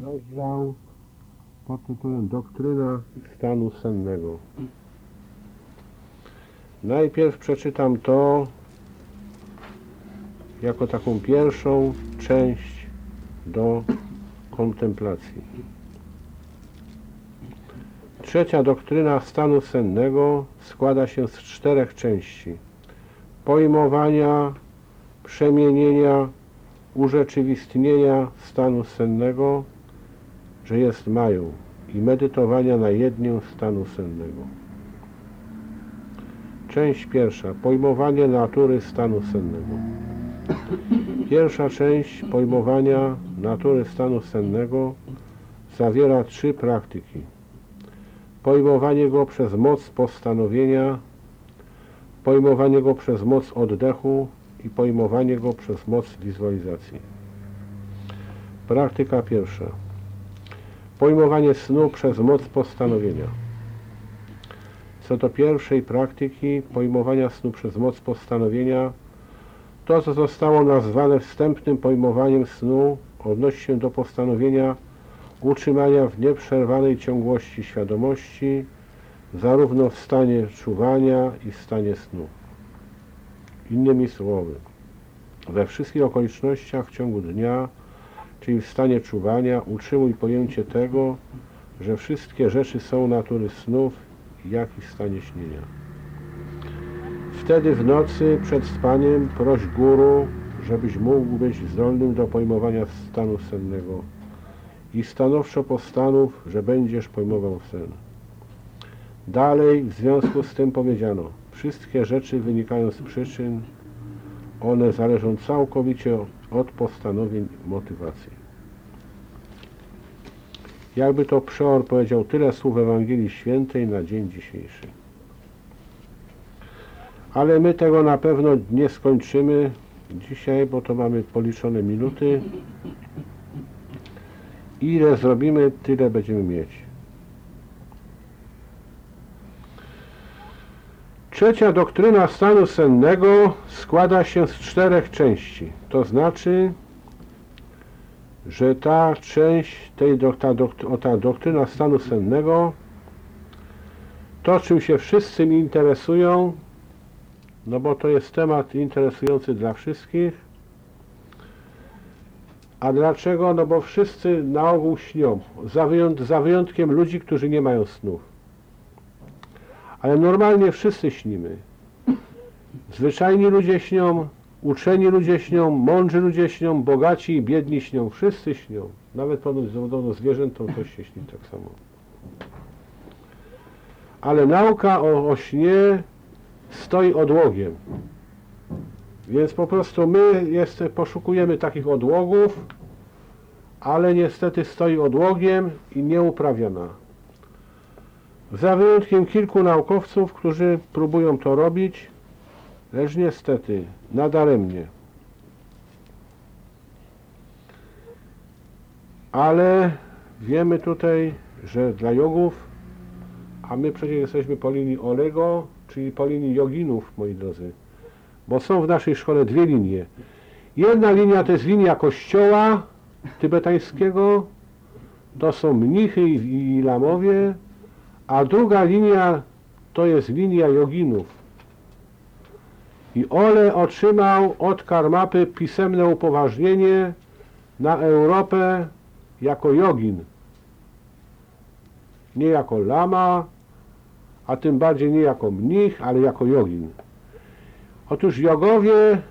rozdział pod tytułem Doktryna stanu sennego. Najpierw przeczytam to jako taką pierwszą część do kontemplacji. Trzecia doktryna stanu sennego składa się z czterech części. Pojmowania, przemienienia, urzeczywistnienia stanu sennego, że jest mają i medytowania na jednię stanu sennego. Część pierwsza. Pojmowanie natury stanu sennego. Pierwsza część pojmowania natury stanu sennego zawiera trzy praktyki. Pojmowanie go przez moc postanowienia, pojmowanie go przez moc oddechu i pojmowanie go przez moc wizualizacji. Praktyka pierwsza. Pojmowanie snu przez moc postanowienia. Co do pierwszej praktyki pojmowania snu przez moc postanowienia, to co zostało nazwane wstępnym pojmowaniem snu odnosi się do postanowienia utrzymania w nieprzerwanej ciągłości świadomości, zarówno w stanie czuwania i w stanie snu. Innymi słowy, we wszystkich okolicznościach w ciągu dnia, czyli w stanie czuwania, utrzymuj pojęcie tego, że wszystkie rzeczy są natury snów, jak i w stanie śnienia. Wtedy w nocy przed spaniem proś Guru, żebyś mógł być zdolnym do pojmowania stanu sennego i stanowczo postanów, że będziesz pojmował sen. Dalej w związku z tym powiedziano, wszystkie rzeczy wynikają z przyczyn, one zależą całkowicie od postanowień motywacji. Jakby to przeor powiedział tyle słów Ewangelii Świętej na dzień dzisiejszy. Ale my tego na pewno nie skończymy dzisiaj, bo to mamy policzone minuty. Ile zrobimy, tyle będziemy mieć. Trzecia doktryna stanu sennego składa się z czterech części. To znaczy, że ta część, tej, ta, ta doktryna stanu sennego, to czym się wszyscy mi interesują, no bo to jest temat interesujący dla wszystkich. A dlaczego? No bo wszyscy na ogół śnią, za, wyjąt, za wyjątkiem ludzi, którzy nie mają snów. Ale normalnie wszyscy śnimy. Zwyczajni ludzie śnią, uczeni ludzie śnią, mądrzy ludzie śnią, bogaci i biedni śnią. Wszyscy śnią. Nawet podobno zwierzętom też się śni tak samo. Ale nauka o, o śnie stoi odłogiem. Więc po prostu my jest, poszukujemy takich odłogów, ale niestety stoi odłogiem i nieuprawiona. Za wyjątkiem kilku naukowców, którzy próbują to robić, lecz niestety nadaremnie. Ale wiemy tutaj, że dla jogów, a my przecież jesteśmy po linii Olego, czyli po linii joginów, moi drodzy, bo są w naszej szkole dwie linie. Jedna linia to jest linia kościoła tybetańskiego, to są mnichy i, i lamowie, a druga linia to jest linia joginów. I Ole otrzymał od Karmapy pisemne upoważnienie na Europę jako jogin. Nie jako lama, a tym bardziej nie jako mnich, ale jako jogin. Otóż jogowie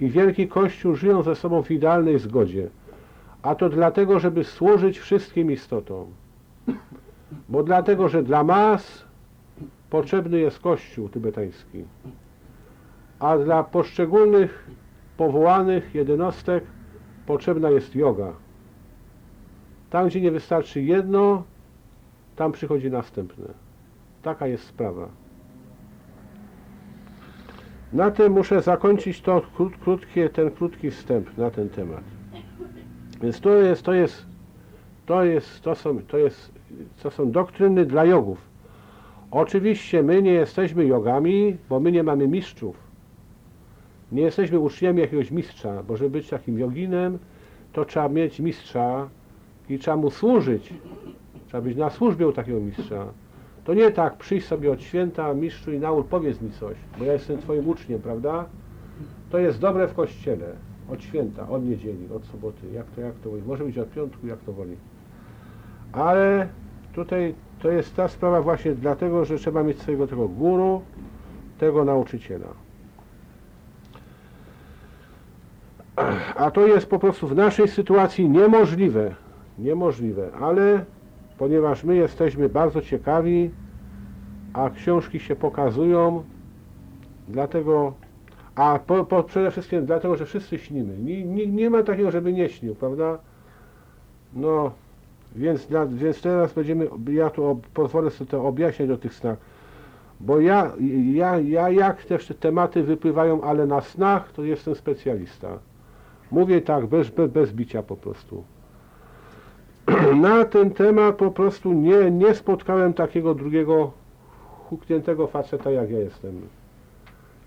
i Wielki Kościół żyją ze sobą w idealnej zgodzie, a to dlatego, żeby służyć wszystkim istotom. Bo dlatego, że dla mas potrzebny jest Kościół tybetański, a dla poszczególnych powołanych jednostek potrzebna jest yoga. Tam, gdzie nie wystarczy jedno, tam przychodzi następne. Taka jest sprawa. Na tym muszę zakończyć to krót, krótkie, ten krótki wstęp na ten temat. Więc to jest, to jest, to jest, to są, to jest, to są doktryny dla jogów. Oczywiście my nie jesteśmy jogami, bo my nie mamy mistrzów. Nie jesteśmy uczniami jakiegoś mistrza, bo żeby być takim joginem, to trzeba mieć mistrza, i trzeba mu służyć, trzeba być na służbie u takiego mistrza. To nie tak, przyjść sobie od święta, mistrzu i naucz, powiedz mi coś, bo ja jestem twoim uczniem, prawda? To jest dobre w kościele, od święta, od niedzieli, od soboty, jak to, jak to woli. Może być od piątku, jak to woli. Ale tutaj to jest ta sprawa właśnie dlatego, że trzeba mieć swojego tego guru, tego nauczyciela. A to jest po prostu w naszej sytuacji niemożliwe. Niemożliwe, ale ponieważ my jesteśmy bardzo ciekawi, a książki się pokazują, dlatego, a po, po, przede wszystkim dlatego, że wszyscy śnimy. Nie, nie, nie ma takiego, żeby nie śnił, prawda? No, więc, dla, więc teraz będziemy, ja tu pozwolę sobie to objaśniać o tych snach. Bo ja, ja, ja jak te tematy wypływają, ale na snach to jestem specjalista. Mówię tak, bez, bez, bez bicia po prostu. Na ten temat po prostu nie, nie spotkałem takiego drugiego hukniętego faceta jak ja jestem.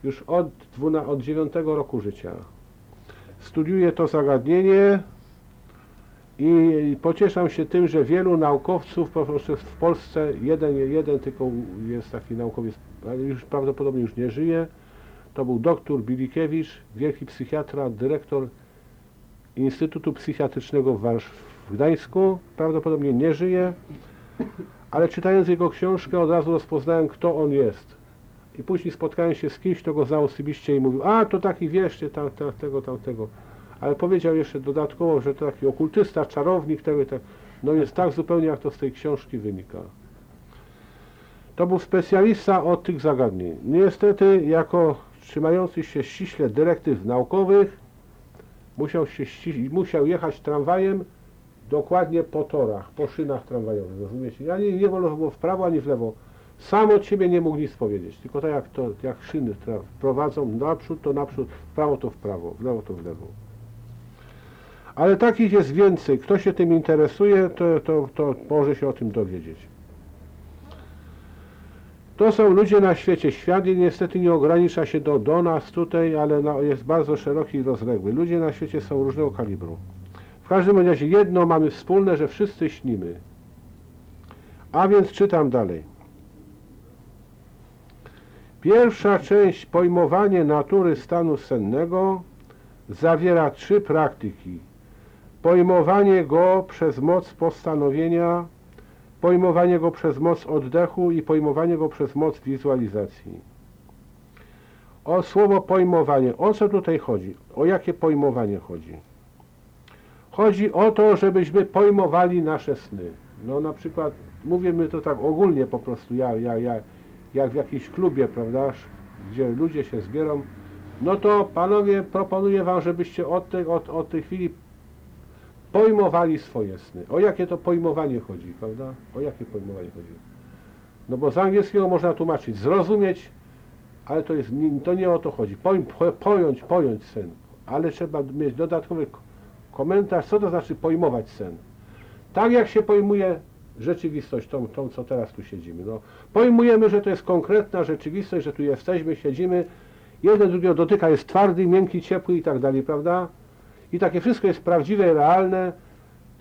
Już od, dwuna, od 9 roku życia. Studiuję to zagadnienie i pocieszam się tym, że wielu naukowców po prostu w Polsce, jeden, jeden tylko jest taki naukowiec, ale już prawdopodobnie już nie żyje, to był doktor Bilikiewicz, wielki psychiatra, dyrektor Instytutu Psychiatrycznego w, Gdańsku, prawdopodobnie nie żyje, ale czytając jego książkę od razu rozpoznałem, kto on jest. I później spotkałem się z kimś, kto go znał osobiście i mówił, a to taki wiesz, tam, tam, tego, tamtego. Ale powiedział jeszcze dodatkowo, że to taki okultysta, czarownik, tego i tak. No jest tak zupełnie, jak to z tej książki wynika. To był specjalista od tych zagadnień. Niestety, jako trzymający się ściśle dyrektyw naukowych, musiał, się musiał jechać tramwajem dokładnie po torach, po szynach tramwajowych, rozumiecie? Ja nie, nie wolno było w prawo ani w lewo. Sam od siebie nie mógł nic powiedzieć, tylko tak jak, to, jak szyny prowadzą naprzód, to naprzód, w prawo to w prawo, w lewo to w lewo. Ale takich jest więcej. Kto się tym interesuje, to, to, to może się o tym dowiedzieć. To są ludzie na świecie. Świat niestety nie ogranicza się do, do nas tutaj, ale na, jest bardzo szeroki i rozległy. Ludzie na świecie są różnego kalibru. W każdym razie jedno mamy wspólne, że wszyscy śnimy. A więc czytam dalej. Pierwsza część pojmowanie natury stanu sennego zawiera trzy praktyki. Pojmowanie go przez moc postanowienia, pojmowanie go przez moc oddechu i pojmowanie go przez moc wizualizacji. O słowo pojmowanie, o co tutaj chodzi? O jakie pojmowanie chodzi? Chodzi o to, żebyśmy pojmowali nasze sny. No na przykład, mówimy to tak ogólnie po prostu, ja, ja, ja, jak w jakimś klubie, prawda, gdzie ludzie się zbierą, no to panowie, proponuję wam, żebyście od tej, od, od tej chwili pojmowali swoje sny. O jakie to pojmowanie chodzi, prawda? O jakie pojmowanie chodzi? No bo z angielskiego można tłumaczyć zrozumieć, ale to, jest, to nie o to chodzi. Po, po, pojąć, pojąć sen. Ale trzeba mieć dodatkowy komentarz, co to znaczy pojmować sen. Tak jak się pojmuje rzeczywistość, tą, tą co teraz tu siedzimy. No, pojmujemy, że to jest konkretna rzeczywistość, że tu jesteśmy, siedzimy, jeden drugiego dotyka, jest twardy, miękki, ciepły i tak dalej, prawda? I takie wszystko jest prawdziwe, realne,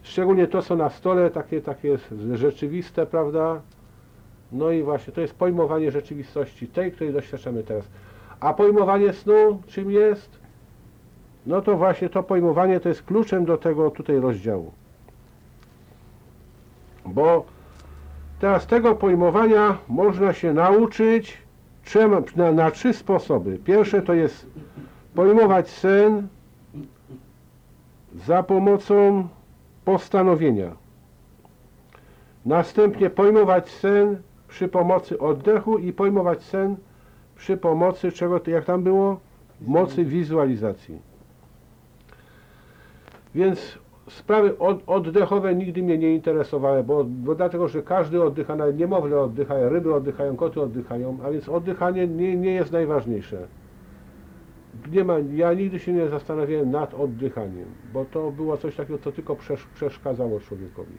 szczególnie to, co na stole, takie, takie rzeczywiste, prawda? No i właśnie, to jest pojmowanie rzeczywistości, tej, której doświadczamy teraz. A pojmowanie snu czym jest? No to właśnie to pojmowanie to jest kluczem do tego tutaj rozdziału. Bo teraz tego pojmowania można się nauczyć na, na trzy sposoby. Pierwsze to jest pojmować sen za pomocą postanowienia. Następnie pojmować sen przy pomocy oddechu i pojmować sen przy pomocy czego, jak tam było? Mocy wizualizacji. Więc sprawy od, oddechowe nigdy mnie nie interesowały, bo, bo dlatego, że każdy oddycha, nawet niemowlę oddychają, ryby oddychają, koty oddychają, a więc oddychanie nie, nie jest najważniejsze. Nie ma, ja nigdy się nie zastanawiałem nad oddychaniem, bo to było coś takiego, co tylko przesz, przeszkadzało człowiekowi.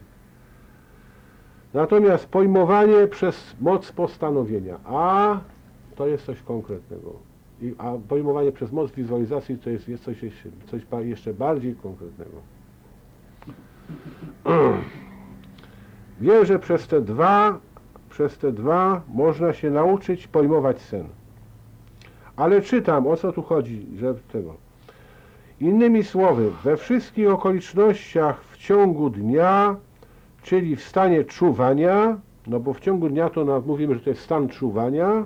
Natomiast pojmowanie przez moc postanowienia, a to jest coś konkretnego. I, a pojmowanie przez moc wizualizacji to jest, jest coś, jeszcze, coś jeszcze bardziej konkretnego. Wiem, że przez te dwa, przez te dwa można się nauczyć pojmować sen. Ale czytam, o co tu chodzi, że tego. Innymi słowy, we wszystkich okolicznościach w ciągu dnia, czyli w stanie czuwania, no bo w ciągu dnia to mówimy, że to jest stan czuwania,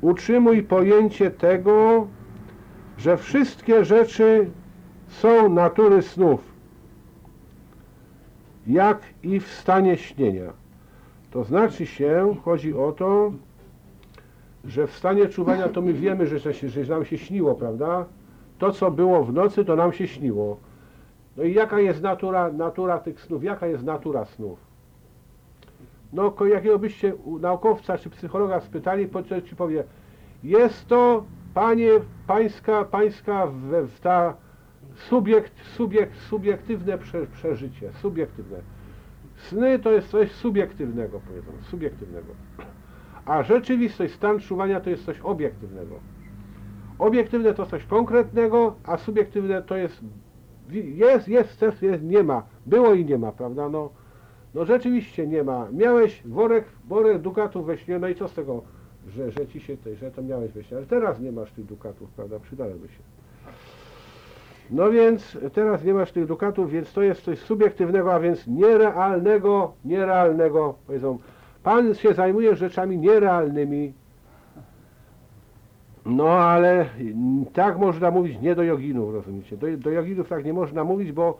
utrzymuj pojęcie tego, że wszystkie rzeczy są natury snów, jak i w stanie śnienia. To znaczy się, chodzi o to, że w stanie czuwania to my wiemy, że, że, nam się śniło, prawda? To, co było w nocy, to nam się śniło. No i jaka jest natura, natura tych snów? Jaka jest natura snów? No, jakiego byście naukowca czy psychologa spytali, to ci powie, jest to, panie, pańska, pańska w, w ta subiekt, subiekt, subiektywne prze, przeżycie, subiektywne. Sny to jest coś subiektywnego, powiedzmy, subiektywnego. A rzeczywistość, stan czuwania to jest coś obiektywnego. Obiektywne to coś konkretnego, a subiektywne to jest jest, jest, jest, jest, nie ma. Było i nie ma, prawda? No, no rzeczywiście nie ma. Miałeś worek, worek dukatów we śnie, no i co z tego, że, że ci się, że to miałeś we śnie, ale teraz nie masz tych dukatów, prawda? Przydałyby się. No więc teraz nie masz tych dukatów, więc to jest coś subiektywnego, a więc nierealnego, nierealnego, powiedzą, Pan się zajmuje rzeczami nierealnymi, no ale tak można mówić nie do joginów, rozumiecie? Do, do joginów tak nie można mówić, bo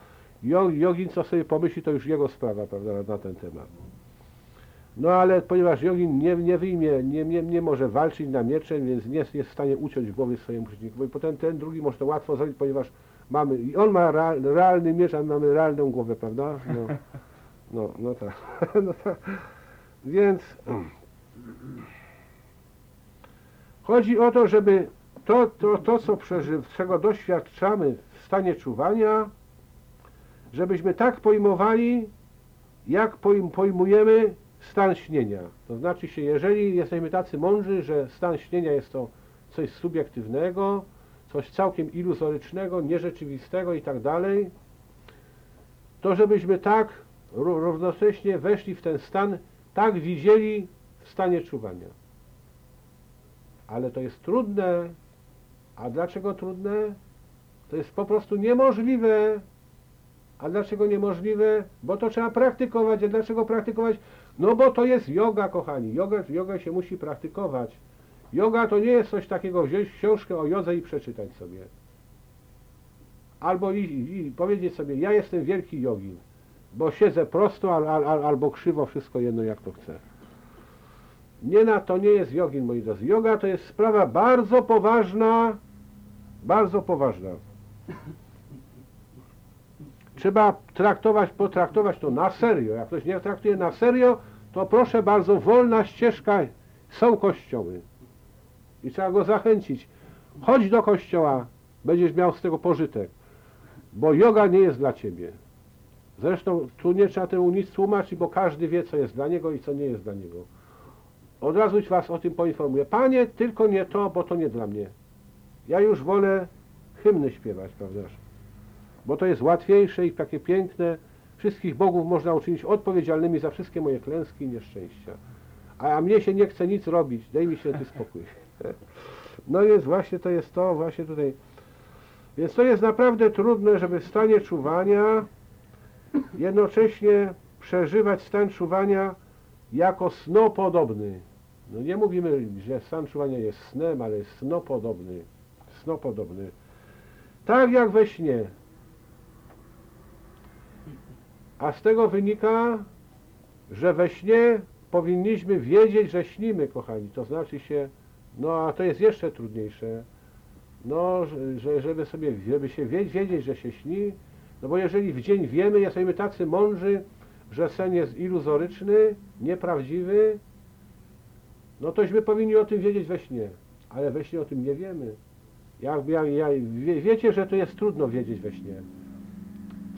jogin co sobie pomyśli, to już jego sprawa, prawda, na ten temat. No ale ponieważ jogin nie, nie wyjmie, nie, nie, nie może walczyć na miecze, więc nie jest, w stanie uciąć głowy swojemu przeciwnikowi. Potem ten drugi może to łatwo zrobić, ponieważ mamy, i on ma real, realny miecz, a my mamy realną głowę, prawda? No, no, no tak. no tak. Więc... Chodzi o to, żeby to, to, to co przeży, czego doświadczamy w stanie czuwania, żebyśmy tak pojmowali, jak pojmujemy stan śnienia. To znaczy się, jeżeli jesteśmy tacy mądrzy, że stan śnienia jest to coś subiektywnego, coś całkiem iluzorycznego, nierzeczywistego i tak dalej, to żebyśmy tak równocześnie weszli w ten stan, tak widzieli w stanie czuwania ale to jest trudne. A dlaczego trudne? To jest po prostu niemożliwe. A dlaczego niemożliwe? Bo to trzeba praktykować. A dlaczego praktykować? No bo to jest yoga, kochani. Yoga, yoga się musi praktykować. Yoga to nie jest coś takiego, wziąć książkę o jodze i przeczytać sobie. Albo i, i powiedzieć sobie, ja jestem wielki jogin, bo siedzę prosto al, al, albo krzywo, wszystko jedno jak to chcę. Nie na to nie jest jogin, moi drodzy. Yoga to jest sprawa bardzo poważna, bardzo poważna. Trzeba traktować, potraktować to na serio. Jak ktoś nie traktuje na serio, to proszę bardzo, wolna ścieżka, są kościoły. I trzeba go zachęcić. Chodź do kościoła, będziesz miał z tego pożytek. Bo yoga nie jest dla ciebie. Zresztą tu nie trzeba temu nic tłumaczyć, bo każdy wie, co jest dla niego i co nie jest dla niego. Od razu was o tym poinformuję. Panie, tylko nie to, bo to nie dla mnie. Ja już wolę hymny śpiewać, prawda? Bo to jest łatwiejsze i takie piękne. Wszystkich bogów można uczynić odpowiedzialnymi za wszystkie moje klęski i nieszczęścia. A mnie się nie chce nic robić. Daj mi święty spokój. No więc właśnie to jest to, właśnie tutaj. Więc to jest naprawdę trudne, żeby w stanie czuwania jednocześnie przeżywać stan czuwania jako snopodobny. No nie mówimy, że stan czuwania jest snem, ale jest snopodobny. Snopodobny. Tak jak we śnie. A z tego wynika, że we śnie powinniśmy wiedzieć, że śnimy, kochani. To znaczy się, no a to jest jeszcze trudniejsze, no, że, żeby sobie, żeby się wiedzieć, że się śni, no bo jeżeli w dzień wiemy, jesteśmy tacy mądrzy, że sen jest iluzoryczny, nieprawdziwy, no tośmy powinni o tym wiedzieć we śnie, ale we śnie o tym nie wiemy. Jak, ja, ja, wie, wiecie, że to jest trudno wiedzieć we śnie.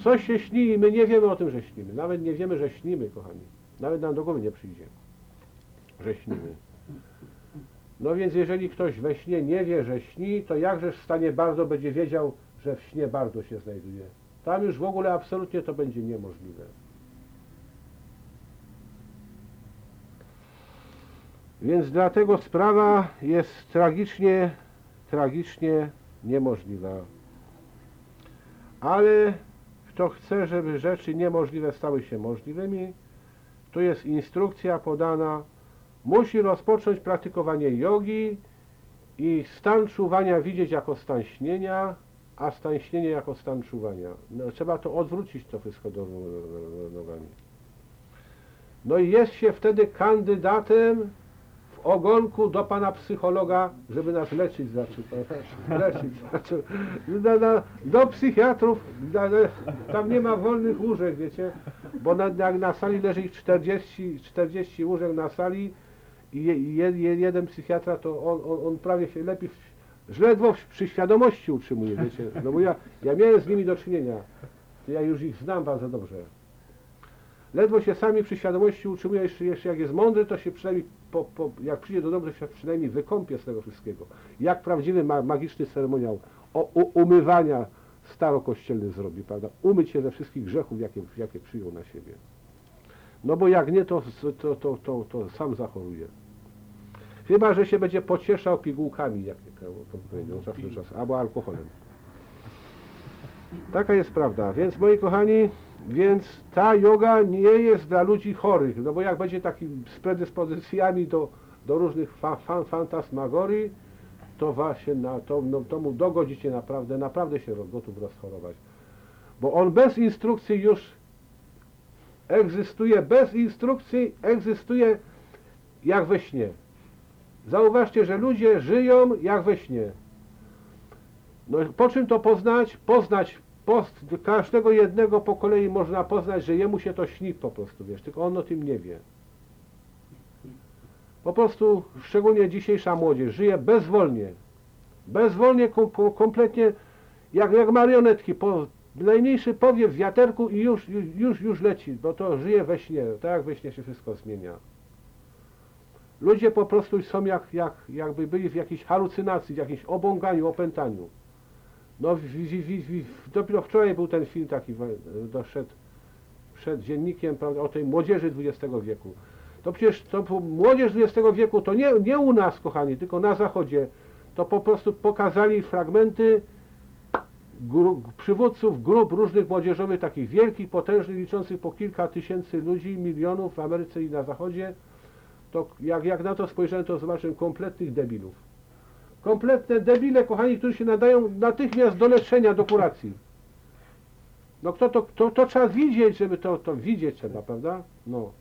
Coś się śni i my nie wiemy o tym, że śnimy. Nawet nie wiemy, że śnimy, kochani. Nawet nam do głowy nie przyjdzie, że śnimy. No więc jeżeli ktoś we śnie nie wie, że śni, to jakże w stanie bardzo będzie wiedział, że w śnie bardzo się znajduje. Tam już w ogóle absolutnie to będzie niemożliwe. Więc dlatego sprawa jest tragicznie, tragicznie niemożliwa. Ale kto chce, żeby rzeczy niemożliwe stały się możliwymi, tu jest instrukcja podana, musi rozpocząć praktykowanie jogi i stan czuwania widzieć jako stan śnienia, a stan śnienia jako stan czuwania. No, trzeba to odwrócić to wszystko do nogami. No i jest się wtedy kandydatem w ogonku do pana psychologa, żeby nas leczyć zaczął. Leczyć zaczął. Na, na, do psychiatrów, na, tam nie ma wolnych łóżek, wiecie, bo na, jak na sali leży ich 40, 40 łóżek na sali i je, je, jeden psychiatra, to on, on, on prawie się lepiej, ledwo przy świadomości utrzymuje, wiecie, no bo ja, ja miałem z nimi do czynienia, ja już ich znam bardzo dobrze. Ledwo się sami przy świadomości utrzymuje, jeszcze, jeszcze jak jest mądry, to się przynajmniej, po, po, jak przyjdzie do domu, to się przynajmniej wykąpie z tego wszystkiego. Jak prawdziwy ma, magiczny ceremoniał o, u, umywania starokościelny zrobi, prawda? Umyć się ze wszystkich grzechów, jakie, jakie przyjął na siebie. No bo jak nie, to, to, to, to, to sam zachoruje. Chyba, że się będzie pocieszał pigułkami, jak to powiedział czas do czasu, albo alkoholem. Taka jest prawda. Więc moi kochani, więc ta yoga nie jest dla ludzi chorych, no bo jak będzie taki z predyspozycjami do, do różnych fa, fa, fantasmagorii, to właśnie na to, no, to mu dogodzicie naprawdę, naprawdę się gotów rozchorować. Bo on bez instrukcji już egzystuje, bez instrukcji egzystuje jak we śnie. Zauważcie, że ludzie żyją jak we śnie. No, po czym to poznać? Poznać post, każdego jednego po kolei można poznać, że jemu się to śni po prostu, wiesz, tylko on o tym nie wie. Po prostu, szczególnie dzisiejsza młodzież, żyje bezwolnie. Bezwolnie, kom, kompletnie, jak, jak marionetki, po najmniejszy powiew wiaterku i już, już, już leci, bo to żyje we śnie, tak jak we śnie się wszystko zmienia. Ludzie po prostu są jak, jak, jakby byli w jakiejś halucynacji, w jakimś obąganiu, opętaniu. No, w, w, w, dopiero wczoraj był ten film taki, doszedł przed dziennikiem prawda, o tej młodzieży XX wieku. To przecież to młodzież XX wieku to nie, nie u nas, kochani, tylko na zachodzie. To po prostu pokazali fragmenty gru, przywódców grup różnych młodzieżowych, takich wielkich, potężnych, liczących po kilka tysięcy ludzi, milionów w Ameryce i na zachodzie. To jak, jak na to spojrzałem, to zobaczyłem kompletnych debilów. Kompletne debile, kochani, którzy się nadają natychmiast do leczenia, do kuracji. No kto to, to, to trzeba widzieć, żeby to, to widzieć trzeba, prawda? No.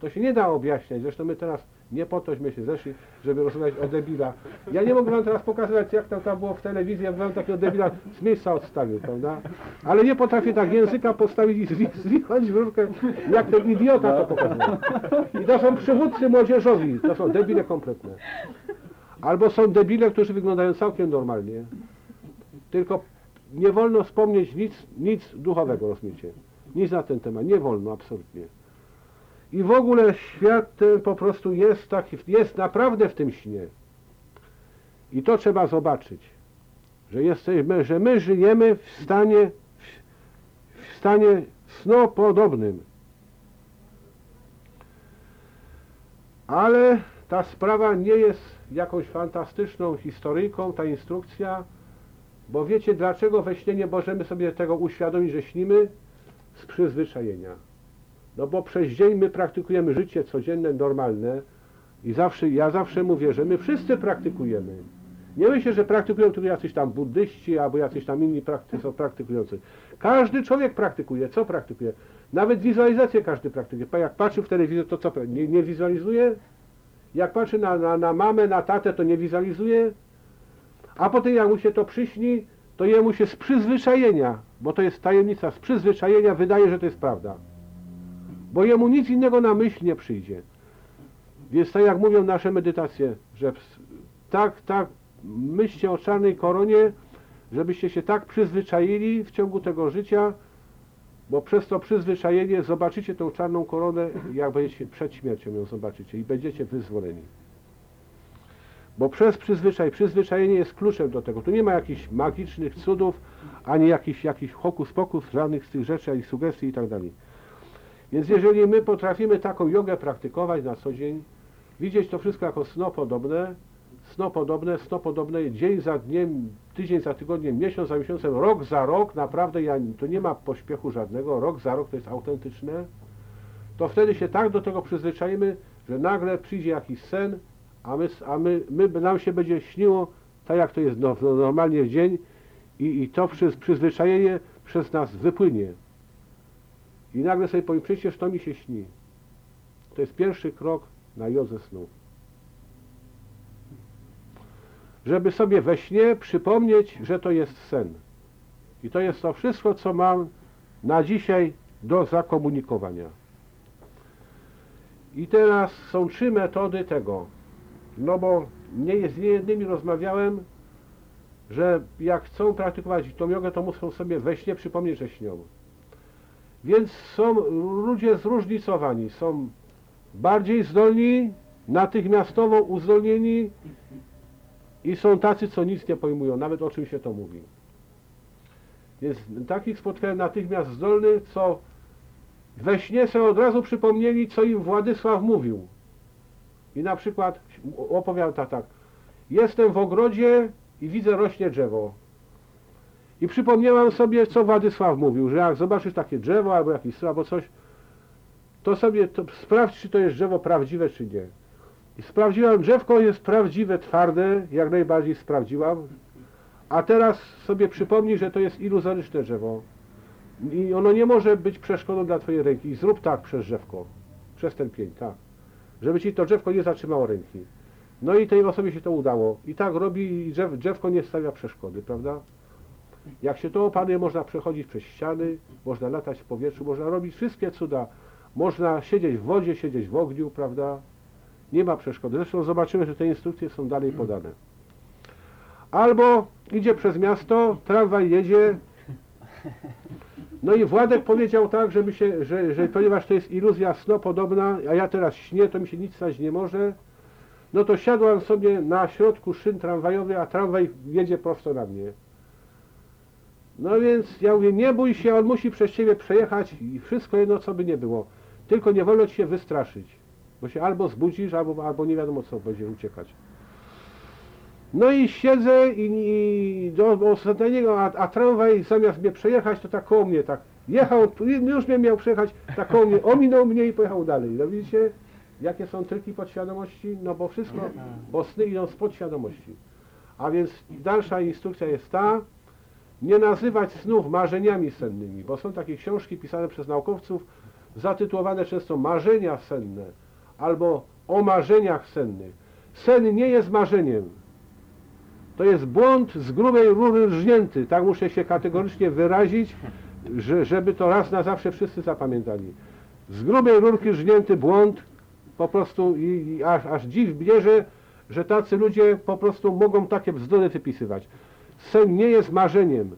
To się nie da objaśniać. Zresztą my teraz nie po tośmy się zeszli, żeby rozmawiać o debila. Ja nie mogę wam teraz pokazywać, jak tam, tam było w telewizji, ja wam takiego debila z miejsca odstawił, prawda? Ale nie potrafię tak języka postawić i zwichać w rurkę, jak ten idiota to pokazuje. I to są przywódcy młodzieżowi, to są debile kompletne. Albo są debile, którzy wyglądają całkiem normalnie. Tylko nie wolno wspomnieć nic, nic duchowego, rozumiecie? Nic na ten temat. Nie wolno, absolutnie. I w ogóle świat ten po prostu jest taki, jest naprawdę w tym śnie. I to trzeba zobaczyć, że jesteśmy, że my żyjemy w stanie, w stanie snopodobnym. Ale ta sprawa nie jest jakąś fantastyczną historyjką, ta instrukcja, bo wiecie dlaczego we śnie nie możemy sobie tego uświadomić, że śnimy? Z przyzwyczajenia. No bo przez dzień my praktykujemy życie codzienne, normalne i zawsze, ja zawsze mówię, że my wszyscy praktykujemy. Nie myślę, że praktykują tylko jacyś tam buddyści albo jacyś tam inni prakty, praktykujący. Każdy człowiek praktykuje. Co praktykuje? Nawet wizualizację każdy praktykuje. Jak patrzy w telewizję, to co? Nie, nie wizualizuje? Jak patrzy na, na, na mamę, na tatę, to nie wizualizuje, a potem jak mu się to przyśni, to jemu się z przyzwyczajenia, bo to jest tajemnica, z przyzwyczajenia wydaje, że to jest prawda. Bo jemu nic innego na myśl nie przyjdzie. Więc tak jak mówią nasze medytacje, że tak, tak, myślcie o czarnej koronie, żebyście się tak przyzwyczaili w ciągu tego życia, bo przez to przyzwyczajenie zobaczycie tą czarną koronę, jak będziecie przed śmiercią ją zobaczycie i będziecie wyzwoleni. Bo przez przyzwyczaj, przyzwyczajenie jest kluczem do tego. Tu nie ma jakichś magicznych cudów, ani jakiś, jakiś hokus pokus, żadnych z tych rzeczy, ani sugestii i tak dalej. Więc jeżeli my potrafimy taką jogę praktykować na co dzień, widzieć to wszystko jako snopodobne, snopodobne, snopodobne, dzień za dniem, tydzień za tygodniem, miesiąc za miesiącem, rok za rok, naprawdę ja, to nie ma pośpiechu żadnego, rok za rok to jest autentyczne, to wtedy się tak do tego przyzwyczajimy, że nagle przyjdzie jakiś sen, a, my, a my, my nam się będzie śniło tak jak to jest no, normalnie w dzień i, i to przez przyzwyczajenie przez nas wypłynie. I nagle sobie powiem, przecież to mi się śni. To jest pierwszy krok na jodze snu. Żeby sobie we śnie przypomnieć, że to jest sen. I to jest to wszystko, co mam na dzisiaj do zakomunikowania. I teraz są trzy metody tego. No bo nie, z niejednymi rozmawiałem, że jak chcą praktykować tą jogę, to muszą sobie we śnie przypomnieć, że śnią. Więc są ludzie zróżnicowani. Są bardziej zdolni, natychmiastowo uzdolnieni i są tacy, co nic nie pojmują, nawet o czym się to mówi. Więc takich spotkałem natychmiast zdolnych, co we śnie sobie od razu przypomnieli, co im Władysław mówił. I na przykład opowiada tak, jestem w ogrodzie i widzę rośnie drzewo. I przypomniałam sobie, co Władysław mówił, że jak zobaczysz takie drzewo albo jakiś albo coś, to sobie to sprawdź, czy to jest drzewo prawdziwe, czy nie. I sprawdziłam, drzewko jest prawdziwe, twarde, jak najbardziej sprawdziłam, a teraz sobie przypomnij, że to jest iluzoryczne drzewo. I ono nie może być przeszkodą dla Twojej ręki. I zrób tak przez drzewko, przez ten pień, tak. Żeby Ci to drzewko nie zatrzymało ręki. No i tej osobie się to udało. I tak robi i drzew, drzewko nie stawia przeszkody, prawda? Jak się to opanuje, można przechodzić przez ściany, można latać w powietrzu, można robić wszystkie cuda. Można siedzieć w wodzie, siedzieć w ogniu, prawda? Nie ma przeszkody. Zresztą zobaczymy, że te instrukcje są dalej podane. Albo idzie przez miasto, tramwaj jedzie. No i Władek powiedział tak, żeby się, że, że ponieważ to jest iluzja snopodobna, a ja teraz śnię, to mi się nic stać nie może, no to siadłam sobie na środku szyn tramwajowych, a tramwaj jedzie prosto na mnie. No więc ja mówię, nie bój się, on musi przez ciebie przejechać i wszystko jedno, co by nie było. Tylko nie wolno ci się wystraszyć, bo się albo zbudzisz, albo, albo nie wiadomo co będzie uciekać. No i siedzę i, i do ostatniego, a, a tramwaj zamiast mnie przejechać, to tak koło mnie tak jechał, już mnie miał przejechać, tak koło mnie, ominął mnie i pojechał dalej. No widzicie? Jakie są triki podświadomości? No bo wszystko, bo sny idą z podświadomości. A więc dalsza instrukcja jest ta, nie nazywać snów marzeniami sennymi, bo są takie książki pisane przez naukowców, zatytułowane często marzenia senne albo o marzeniach sennych. Sen nie jest marzeniem. To jest błąd z grubej rury rżnięty. Tak muszę się kategorycznie wyrazić, że, żeby to raz na zawsze wszyscy zapamiętali. Z grubej rurki rżnięty błąd, po prostu i, i aż, aż dziw bierze, że tacy ludzie po prostu mogą takie bzdury wypisywać. Sen nie jest marzeniem,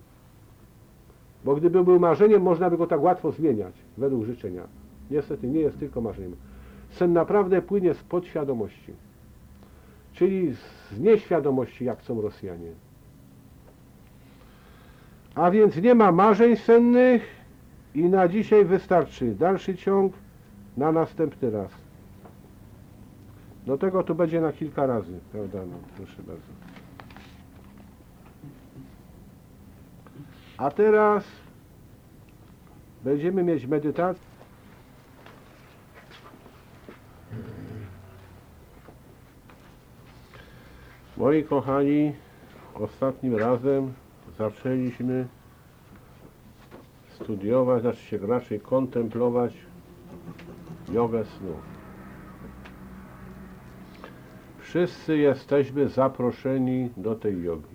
bo gdyby był marzeniem, można by go tak łatwo zmieniać według życzenia. Niestety nie jest tylko marzeniem. Sen naprawdę płynie z podświadomości, czyli z nieświadomości, jak są Rosjanie. A więc nie ma marzeń sennych i na dzisiaj wystarczy dalszy ciąg na następny raz. Do tego tu będzie na kilka razy, prawda? No, proszę bardzo. A teraz będziemy mieć medytację. Moi kochani, ostatnim razem zaczęliśmy studiować, znaczy się raczej kontemplować jogę snu. Wszyscy jesteśmy zaproszeni do tej jogi.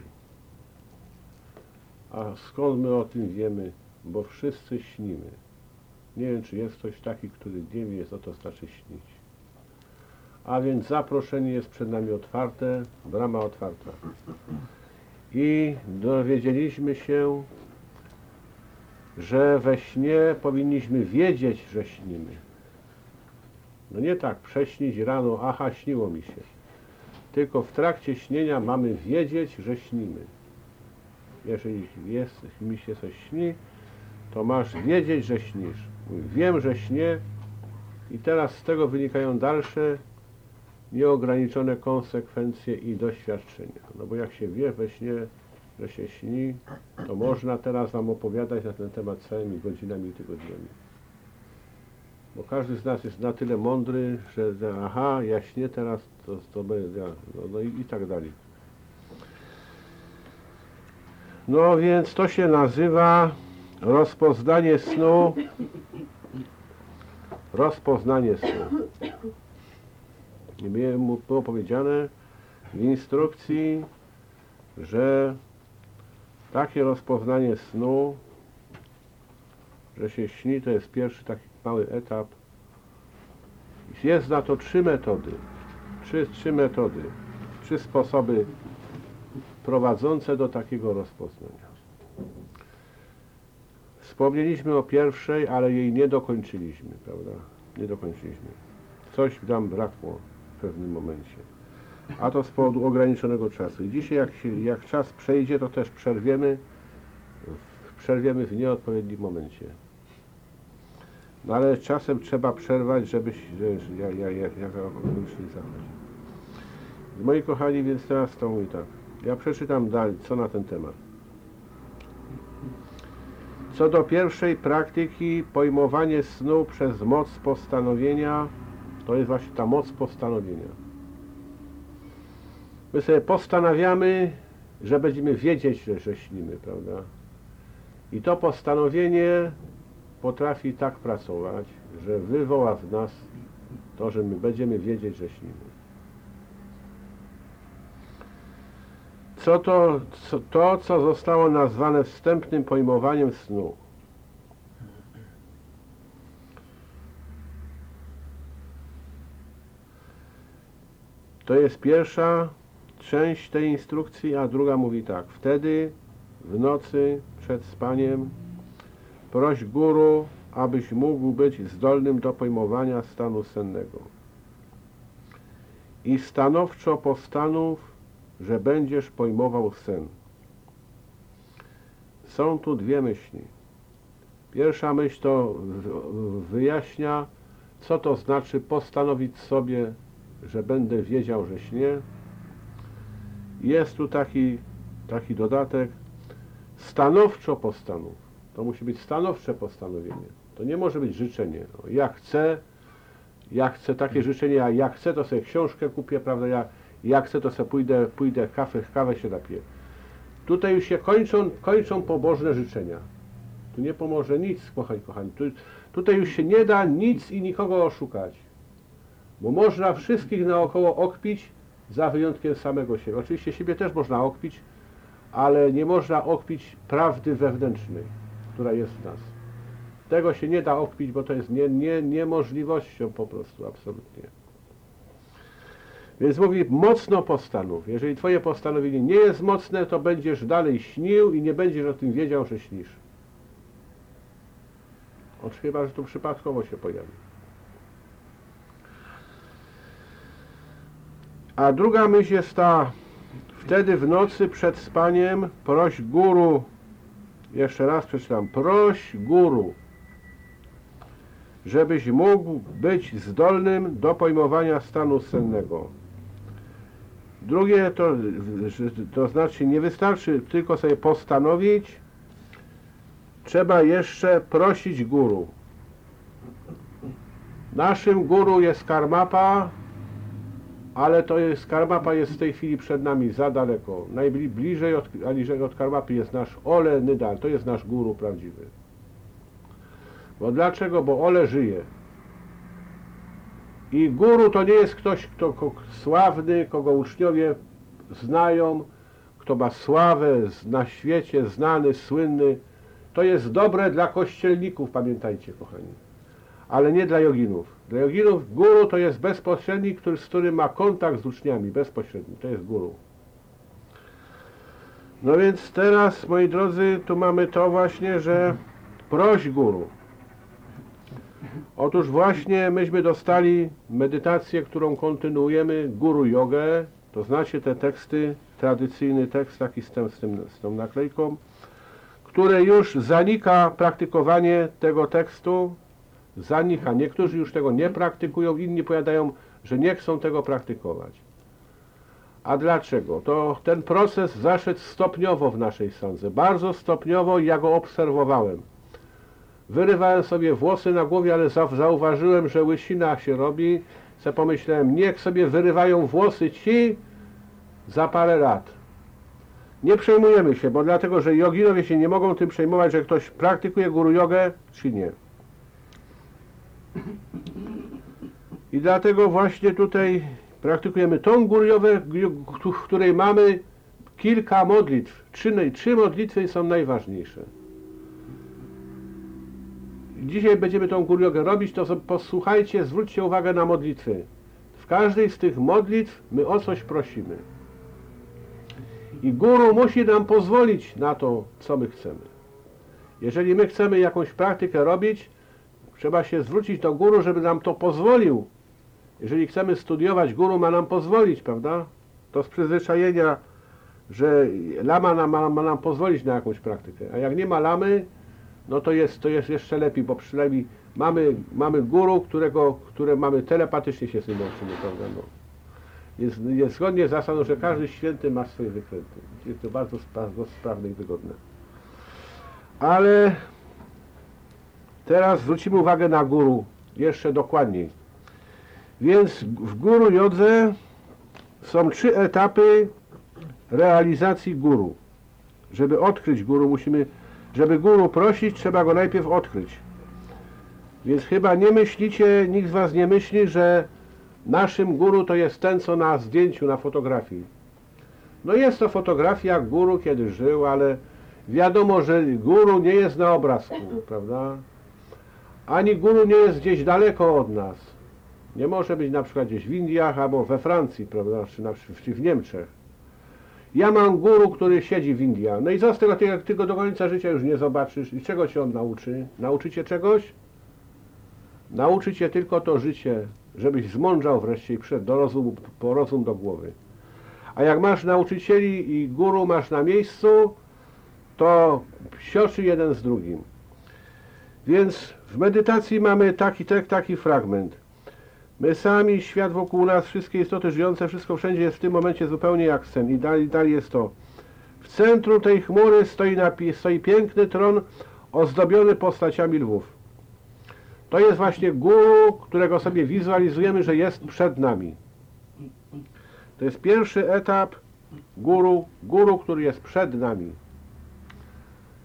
A skąd my o tym wiemy? Bo wszyscy śnimy. Nie wiem, czy jest ktoś taki, który nie wie, co to znaczy śnić. A więc zaproszenie jest przed nami otwarte, brama otwarta. I dowiedzieliśmy się, że we śnie powinniśmy wiedzieć, że śnimy. No nie tak, prześnić rano, aha, śniło mi się. Tylko w trakcie śnienia mamy wiedzieć, że śnimy. Jeżeli jest, mi się coś śni, to masz wiedzieć, że śnisz. Wiem, że śnię i teraz z tego wynikają dalsze nieograniczone konsekwencje i doświadczenia. No bo jak się wie we śnie, że się śni, to można teraz Wam opowiadać na ten temat całymi godzinami i tygodniami. Bo każdy z nas jest na tyle mądry, że aha, ja śnię teraz, to, to będzie, no, no i, i tak dalej. No więc to się nazywa rozpoznanie snu. Rozpoznanie snu. I było powiedziane w instrukcji, że takie rozpoznanie snu, że się śni, to jest pierwszy taki mały etap. Jest na to trzy metody. Trzy, trzy metody. Trzy sposoby prowadzące do takiego rozpoznania. Wspomnieliśmy o pierwszej, ale jej nie dokończyliśmy, prawda? Nie dokończyliśmy. Coś tam brakło w pewnym momencie. A to z powodu ograniczonego czasu. I dzisiaj jak, się, jak czas przejdzie, to też przerwiemy, przerwiemy w nieodpowiednim momencie. No ale czasem trzeba przerwać, żebyś, że, ja, ja, ja, jak okoliczność zachodzi. Moi kochani, więc teraz to mówi tak. Ja przeczytam dalej, co na ten temat. Co do pierwszej praktyki, pojmowanie snu przez moc postanowienia, to jest właśnie ta moc postanowienia. My sobie postanawiamy, że będziemy wiedzieć, że, że śnimy, prawda? I to postanowienie potrafi tak pracować, że wywoła w nas to, że my będziemy wiedzieć, że śnimy. Co to, co, to, co zostało nazwane wstępnym pojmowaniem snu. To jest pierwsza część tej instrukcji, a druga mówi tak. Wtedy w nocy przed spaniem proś guru, abyś mógł być zdolnym do pojmowania stanu sennego. I stanowczo postanów, że będziesz pojmował sen. Są tu dwie myśli. Pierwsza myśl to wyjaśnia, co to znaczy postanowić sobie, że będę wiedział, że śnie. Jest tu taki, taki dodatek, stanowczo postanów. To musi być stanowcze postanowienie. To nie może być życzenie. No, ja chcę, ja chcę takie życzenie, a jak chcę, to sobie książkę kupię, prawda, ja, jak chcę, to sobie pójdę, pójdę kawę, kawę się napiję. Tutaj już się kończą, kończą pobożne życzenia. Tu nie pomoże nic, kochani, kochani. Tu, tutaj już się nie da nic i nikogo oszukać. Bo można wszystkich naokoło okpić, za wyjątkiem samego siebie. Oczywiście siebie też można okpić, ale nie można okpić prawdy wewnętrznej, która jest w nas. Tego się nie da okpić, bo to jest nie, nie, niemożliwością po prostu, absolutnie. Więc mówi, mocno postanów. Jeżeli twoje postanowienie nie jest mocne, to będziesz dalej śnił i nie będziesz o tym wiedział, że śnisz. Oczywiście chyba, że tu przypadkowo się pojawi. A druga myśl jest ta, wtedy w nocy przed spaniem proś guru, jeszcze raz przeczytam, proś guru, żebyś mógł być zdolnym do pojmowania stanu sennego. Drugie to, to znaczy nie wystarczy tylko sobie postanowić, trzeba jeszcze prosić guru. Naszym guru jest Karmapa, ale to jest, Karmapa jest w tej chwili przed nami za daleko. Najbliżej od, od Karmapy jest nasz Ole Nydal, to jest nasz guru prawdziwy. Bo dlaczego? Bo Ole żyje. I guru to nie jest ktoś, kto, sławny, kogo uczniowie znają, kto ma sławę na świecie, znany, słynny. To jest dobre dla kościelników, pamiętajcie, kochani. Ale nie dla joginów. Dla joginów guru to jest bezpośredni, który, z którym ma kontakt z uczniami, bezpośredni. To jest guru. No więc teraz, moi drodzy, tu mamy to właśnie, że proś guru. Otóż właśnie myśmy dostali medytację, którą kontynuujemy, guru jogę, to znacie te teksty tradycyjny tekst, taki z, tym, z, tym, z tą naklejką, które już zanika praktykowanie tego tekstu, zanika. Niektórzy już tego nie praktykują, inni powiadają, że nie chcą tego praktykować. A dlaczego? To ten proces zaszedł stopniowo w naszej sądze, bardzo stopniowo ja go obserwowałem. Wyrywałem sobie włosy na głowie, ale zauważyłem, że łysina się robi. Se pomyślałem, niech sobie wyrywają włosy ci za parę lat. Nie przejmujemy się, bo dlatego, że joginowie się nie mogą tym przejmować, że ktoś praktykuje guru jogę, czy nie. I dlatego właśnie tutaj praktykujemy tą guru jogę, w której mamy kilka modlitw. Trzy, trzy modlitwy są najważniejsze dzisiaj będziemy tą guru robić, to posłuchajcie, zwróćcie uwagę na modlitwy. W każdej z tych modlitw my o coś prosimy. I guru musi nam pozwolić na to, co my chcemy. Jeżeli my chcemy jakąś praktykę robić, trzeba się zwrócić do guru, żeby nam to pozwolił. Jeżeli chcemy studiować, guru ma nam pozwolić, prawda? To z przyzwyczajenia, że lama ma, ma nam pozwolić na jakąś praktykę. A jak nie ma lamy, no to jest, to jest jeszcze lepiej, bo przynajmniej mamy, mamy guru, którego, które mamy telepatycznie się z nim łączymy, prawda? No. Jest, jest zgodnie z zasadą, że każdy święty ma swoje wykręty. Jest to bardzo, bardzo sprawne i wygodne. Ale teraz zwrócimy uwagę na guru jeszcze dokładniej. Więc w guru jodze są trzy etapy realizacji guru. Żeby odkryć guru musimy żeby guru prosić, trzeba go najpierw odkryć. Więc chyba nie myślicie, nikt z was nie myśli, że naszym guru to jest ten, co na zdjęciu, na fotografii. No jest to fotografia guru, kiedy żył, ale wiadomo, że guru nie jest na obrazku, prawda? Ani guru nie jest gdzieś daleko od nas. Nie może być na przykład gdzieś w Indiach albo we Francji, prawda, czy, na, czy w Niemczech. Ja mam guru, który siedzi w Indiach. No i co z tego, jak ty go do końca życia już nie zobaczysz? I czego cię on nauczy? Nauczy cię czegoś? Nauczy cię tylko to życie, żebyś zmądrzał wreszcie i przed do rozumu, po rozum do głowy. A jak masz nauczycieli i guru masz na miejscu, to sioczy jeden z drugim. Więc w medytacji mamy taki, taki fragment. My sami, świat wokół nas, wszystkie istoty żyjące, wszystko wszędzie jest w tym momencie zupełnie jak sen. I dalej, dalej jest to. W centrum tej chmury stoi, stoi piękny tron ozdobiony postaciami lwów. To jest właśnie guru, którego sobie wizualizujemy, że jest przed nami. To jest pierwszy etap guru, guru, który jest przed nami.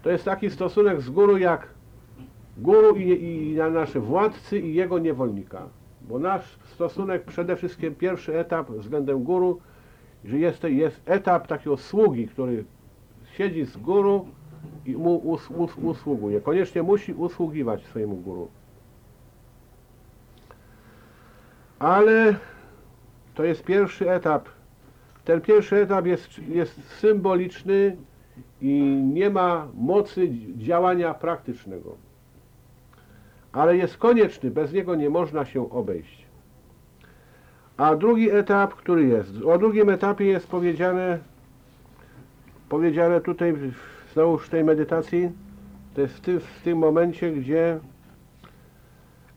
To jest taki stosunek z guru jak guru i, i, i nasze władcy i jego niewolnika. Bo nasz stosunek, przede wszystkim pierwszy etap względem guru, że jest, jest etap takiego sługi, który siedzi z guru i mu us, us, usługuje. Koniecznie musi usługiwać swojemu guru. Ale to jest pierwszy etap. Ten pierwszy etap jest, jest symboliczny i nie ma mocy działania praktycznego ale jest konieczny, bez niego nie można się obejść. A drugi etap, który jest? O drugim etapie jest powiedziane, powiedziane tutaj znowu w tej medytacji, to jest w tym, w tym momencie, gdzie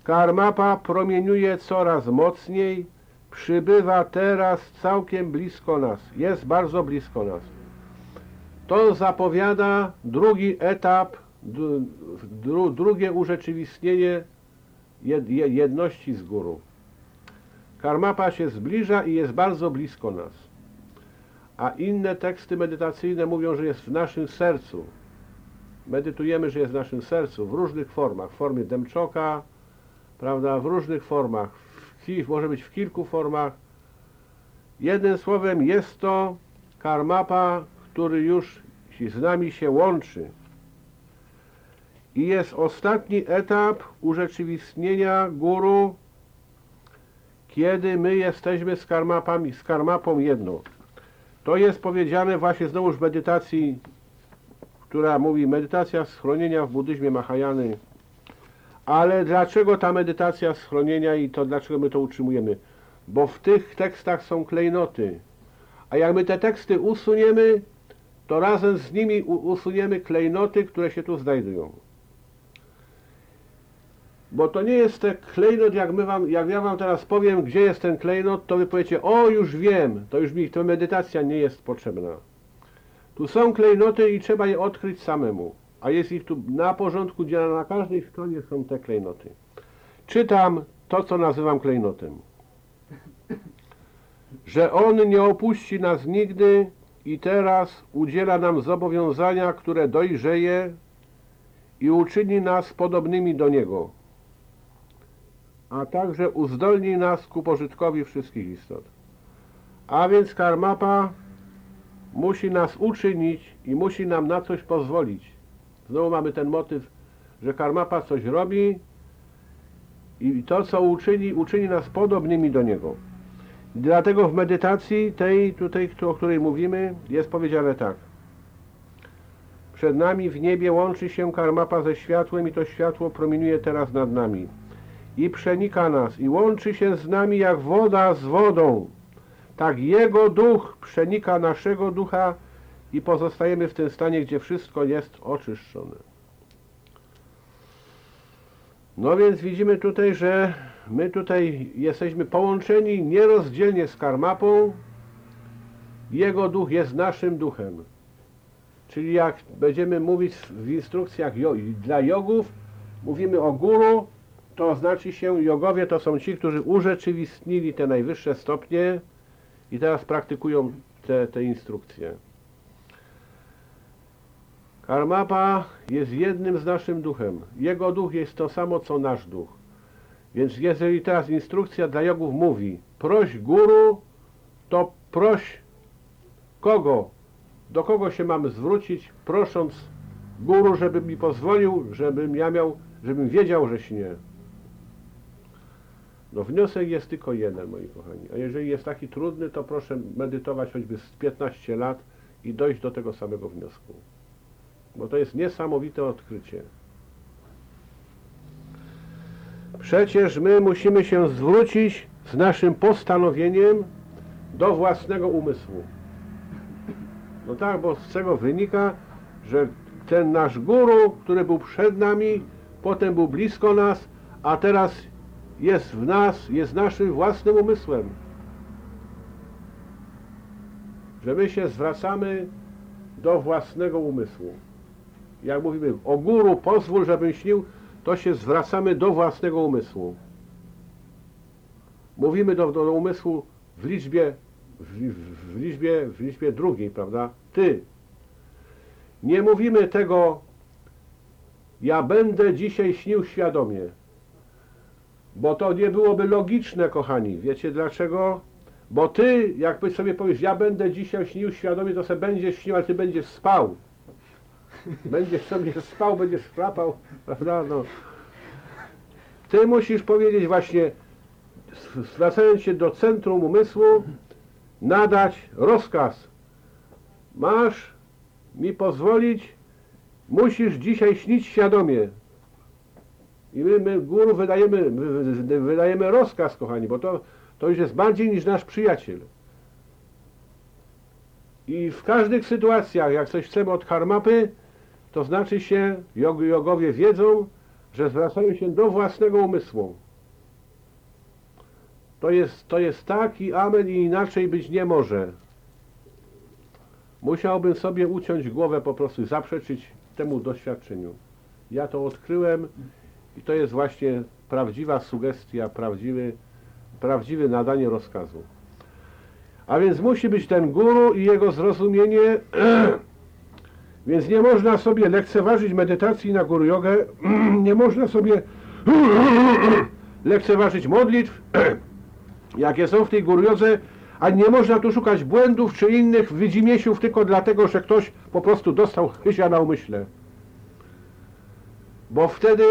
karmapa promieniuje coraz mocniej, przybywa teraz całkiem blisko nas, jest bardzo blisko nas. To zapowiada drugi etap dru, drugie urzeczywistnienie jed, jedności z górą. Karmapa się zbliża i jest bardzo blisko nas. A inne teksty medytacyjne mówią, że jest w naszym sercu. Medytujemy, że jest w naszym sercu w różnych formach. W formie demczoka, prawda, w różnych formach. W, może być w kilku formach. Jednym słowem jest to karmapa, który już z nami się łączy. I jest ostatni etap urzeczywistnienia guru, kiedy my jesteśmy z, karmapami, z karmapą jedną. To jest powiedziane właśnie znowu w medytacji, która mówi medytacja schronienia w buddyzmie Mahajany. Ale dlaczego ta medytacja schronienia i to dlaczego my to utrzymujemy? Bo w tych tekstach są klejnoty. A jak my te teksty usuniemy, to razem z nimi usuniemy klejnoty, które się tu znajdują. Bo to nie jest ten klejnot, jak, my wam, jak ja wam teraz powiem, gdzie jest ten klejnot, to wy powiecie, o już wiem, to już mi to medytacja nie jest potrzebna. Tu są klejnoty i trzeba je odkryć samemu. A jest ich tu na porządku dziela, na każdej stronie są te klejnoty. Czytam to, co nazywam klejnotem. Że On nie opuści nas nigdy i teraz udziela nam zobowiązania, które dojrzeje i uczyni nas podobnymi do Niego, a także uzdolni nas ku pożytkowi wszystkich istot. A więc karmapa musi nas uczynić i musi nam na coś pozwolić. Znowu mamy ten motyw, że karmapa coś robi i to, co uczyni, uczyni nas podobnymi do Niego. Dlatego w medytacji tej, tutaj, o której mówimy, jest powiedziane tak. Przed nami w niebie łączy się karmapa ze światłem i to światło promieniuje teraz nad nami. I przenika nas i łączy się z nami jak woda z wodą. Tak Jego duch przenika naszego ducha i pozostajemy w tym stanie, gdzie wszystko jest oczyszczone. No więc widzimy tutaj, że my tutaj jesteśmy połączeni nierozdzielnie z karmapą. Jego duch jest naszym duchem. Czyli jak będziemy mówić w instrukcjach dla jogów, mówimy o guru, to znaczy się jogowie to są ci, którzy urzeczywistnili te najwyższe stopnie i teraz praktykują te, te instrukcje. Karmapa jest jednym z naszym duchem. Jego duch jest to samo, co nasz duch. Więc jeżeli teraz instrukcja dla jogów mówi proś guru, to proś kogo? Do kogo się mamy zwrócić, prosząc guru, żeby mi pozwolił, żebym ja miał, żebym wiedział, że śnię. No wniosek jest tylko jeden, moi kochani. A jeżeli jest taki trudny, to proszę medytować choćby z 15 lat i dojść do tego samego wniosku. Bo to jest niesamowite odkrycie. Przecież my musimy się zwrócić z naszym postanowieniem do własnego umysłu. No tak, bo z czego wynika, że ten nasz guru, który był przed nami, potem był blisko nas, a teraz jest w nas, jest naszym własnym umysłem. Że my się zwracamy do własnego umysłu. Jak mówimy o guru, pozwól, żebym śnił, to się zwracamy do własnego umysłu. Mówimy do, do umysłu w liczbie, w, w, liczbie, w liczbie drugiej, prawda? Ty. Nie mówimy tego, ja będę dzisiaj śnił świadomie. Bo to nie byłoby logiczne, kochani. Wiecie dlaczego? Bo ty, jakby sobie powiesz, ja będę dzisiaj śnił świadomie, to sobie będziesz śnił, ale ty będziesz spał. Będziesz sobie spał, będziesz frapał, prawda? No. Ty musisz powiedzieć właśnie, zwracając się do centrum umysłu, nadać rozkaz. Masz mi pozwolić, musisz dzisiaj śnić świadomie. I my, my guru wydajemy, wydajemy rozkaz, kochani, bo to, to już jest bardziej niż nasz przyjaciel. I w każdych sytuacjach, jak coś chcemy od karmapy, to znaczy się, jogowie wiedzą, że zwracają się do własnego umysłu. To jest, to jest tak i amen i inaczej być nie może. Musiałbym sobie uciąć głowę po prostu, zaprzeczyć temu doświadczeniu. Ja to odkryłem i to jest właśnie prawdziwa sugestia, prawdziwy, prawdziwe nadanie rozkazu. A więc musi być ten guru i jego zrozumienie Więc nie można sobie lekceważyć medytacji na guru jogę, nie można sobie lekceważyć modlitw, jakie są w tej guru jodze, a nie można tu szukać błędów czy innych wydzimiesiów tylko dlatego, że ktoś po prostu dostał chysia na umyśle. Bo wtedy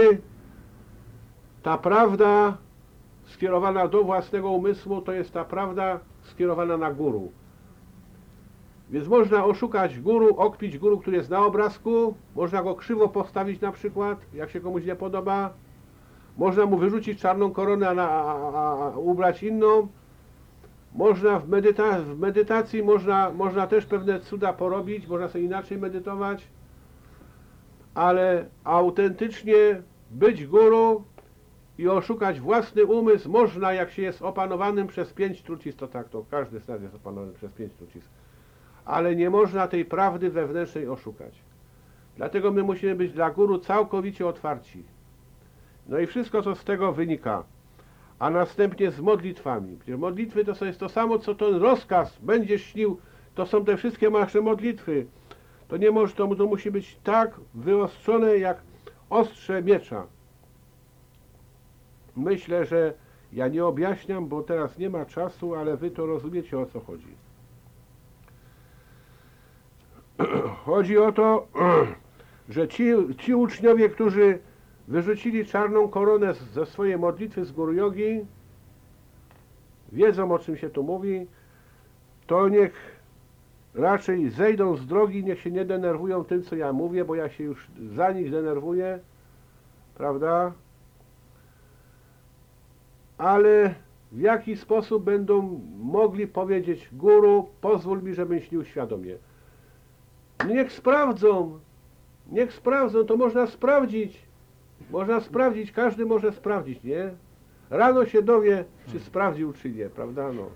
ta prawda skierowana do własnego umysłu to jest ta prawda skierowana na guru. Więc można oszukać guru, okpić guru, który jest na obrazku, można go krzywo postawić na przykład, jak się komuś nie podoba, można mu wyrzucić czarną koronę, a, a, a ubrać inną, Można w, medyta w medytacji można, można też pewne cuda porobić, można sobie inaczej medytować, ale autentycznie być guru i oszukać własny umysł można, jak się jest opanowanym przez pięć trucizn, to tak, to każdy z nas jest opanowany przez pięć trucizn. Ale nie można tej prawdy wewnętrznej oszukać. Dlatego my musimy być dla guru całkowicie otwarci. No i wszystko, co z tego wynika. A następnie z modlitwami. Przecież modlitwy to jest to samo, co ten rozkaz. Będziesz śnił, to są te wszystkie nasze modlitwy. To nie może, to, to musi być tak wyostrzone, jak ostrze miecza. Myślę, że ja nie objaśniam, bo teraz nie ma czasu, ale wy to rozumiecie, o co chodzi. Chodzi o to, że ci, ci uczniowie, którzy wyrzucili czarną koronę ze swojej modlitwy z gór jogi, wiedzą o czym się tu mówi, to niech raczej zejdą z drogi, niech się nie denerwują tym, co ja mówię, bo ja się już za nich denerwuję, prawda? Ale w jaki sposób będą mogli powiedzieć guru, pozwól mi, żebym śnił świadomie. Niech sprawdzą, niech sprawdzą, to można sprawdzić. Można sprawdzić, każdy może sprawdzić, nie? Rano się dowie, czy sprawdził, czy nie, prawda? No.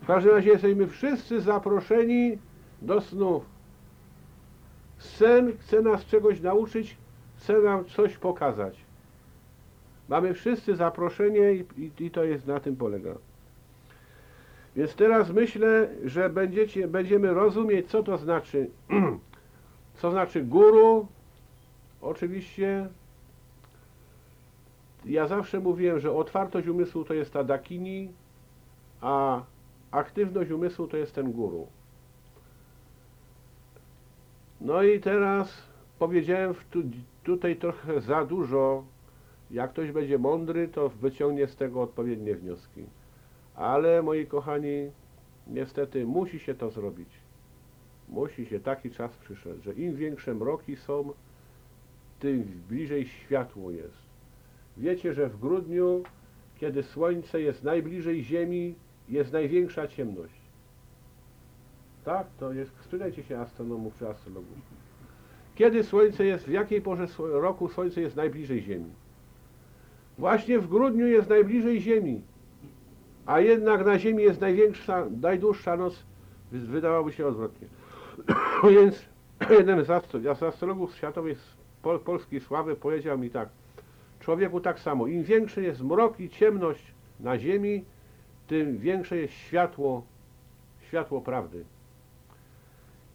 W każdym razie jesteśmy wszyscy zaproszeni do snów. Sen chce nas czegoś nauczyć, chce nam coś pokazać. Mamy wszyscy zaproszenie i, i, i to jest na tym polega. Więc teraz myślę, że będziecie, będziemy rozumieć, co to znaczy, co znaczy guru. Oczywiście ja zawsze mówiłem, że otwartość umysłu to jest ta dakini, a aktywność umysłu to jest ten guru. No i teraz powiedziałem tu, tutaj trochę za dużo. Jak ktoś będzie mądry, to wyciągnie z tego odpowiednie wnioski. Ale moi kochani, niestety musi się to zrobić. Musi się, taki czas przyszedł, że im większe mroki są, tym bliżej światło jest. Wiecie, że w grudniu, kiedy słońce jest najbliżej Ziemi, jest największa ciemność. Tak, to jest, spytajcie się astronomów czy astrologów. Kiedy słońce jest, w jakiej porze roku słońce jest najbliżej Ziemi? Właśnie w grudniu jest najbliżej Ziemi a jednak na Ziemi jest największa, najdłuższa noc, wydawałoby się odwrotnie. Więc jeden z astrologów światowej pol, polskiej sławy powiedział mi tak, człowieku tak samo, im większy jest mrok i ciemność na Ziemi, tym większe jest światło, światło prawdy.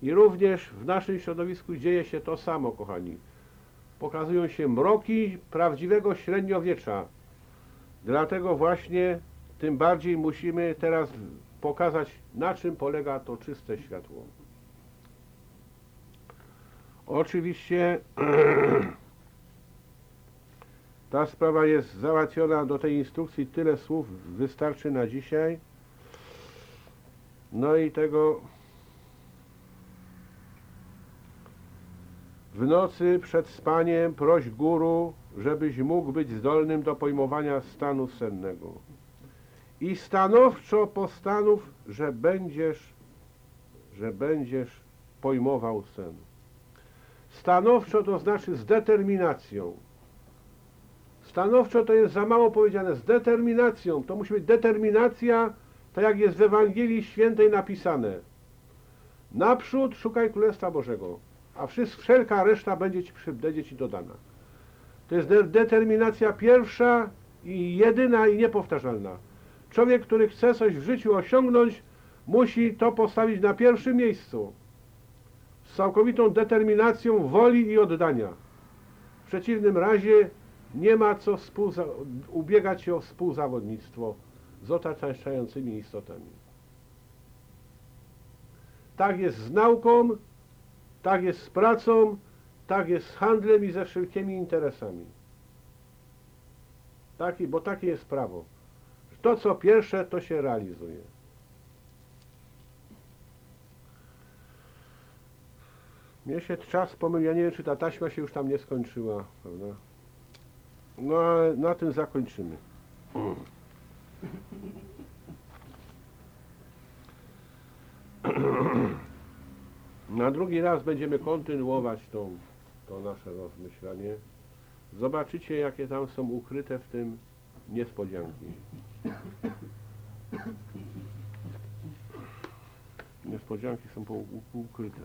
I również w naszym środowisku dzieje się to samo, kochani. Pokazują się mroki prawdziwego średniowiecza. Dlatego właśnie tym bardziej musimy teraz pokazać, na czym polega to czyste światło. Oczywiście ta sprawa jest załatwiona do tej instrukcji. Tyle słów wystarczy na dzisiaj. No i tego w nocy przed spaniem proś guru, żebyś mógł być zdolnym do pojmowania stanu sennego i stanowczo postanów, że będziesz, że będziesz pojmował sen. Stanowczo to znaczy z determinacją. Stanowczo to jest za mało powiedziane, z determinacją. To musi być determinacja, tak jak jest w Ewangelii Świętej napisane. Naprzód szukaj Królestwa Bożego, a wszelka reszta będzie ci, będzie ci dodana. To jest de determinacja pierwsza i jedyna i niepowtarzalna. Człowiek, który chce coś w życiu osiągnąć, musi to postawić na pierwszym miejscu. Z całkowitą determinacją woli i oddania. W przeciwnym razie nie ma co ubiegać się o współzawodnictwo z otaczającymi istotami. Tak jest z nauką, tak jest z pracą, tak jest z handlem i ze wszelkimi interesami. Taki, bo takie jest prawo. To, co pierwsze, to się realizuje. Mnie się czas pomylił, ja nie wiem, czy ta taśma się już tam nie skończyła, prawda? No, ale na tym zakończymy. Mm. Na drugi raz będziemy kontynuować tą, to nasze rozmyślanie. Zobaczycie, jakie tam są ukryte w tym niespodzianki. Niespodzianki są ukryte.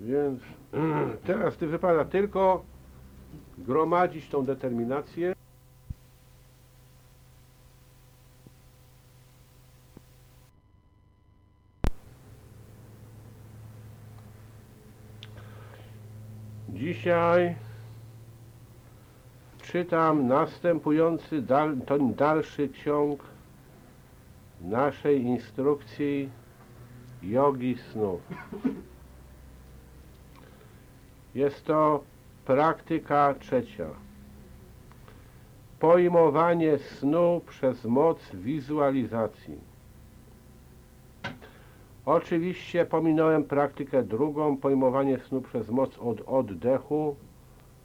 Więc teraz ty wypada tylko gromadzić tą determinację. Dzisiaj czytam następujący dal, ten dalszy ciąg naszej instrukcji jogi snów. Jest to praktyka trzecia. Pojmowanie snu przez moc wizualizacji. Oczywiście pominąłem praktykę drugą, pojmowanie snu przez moc od oddechu,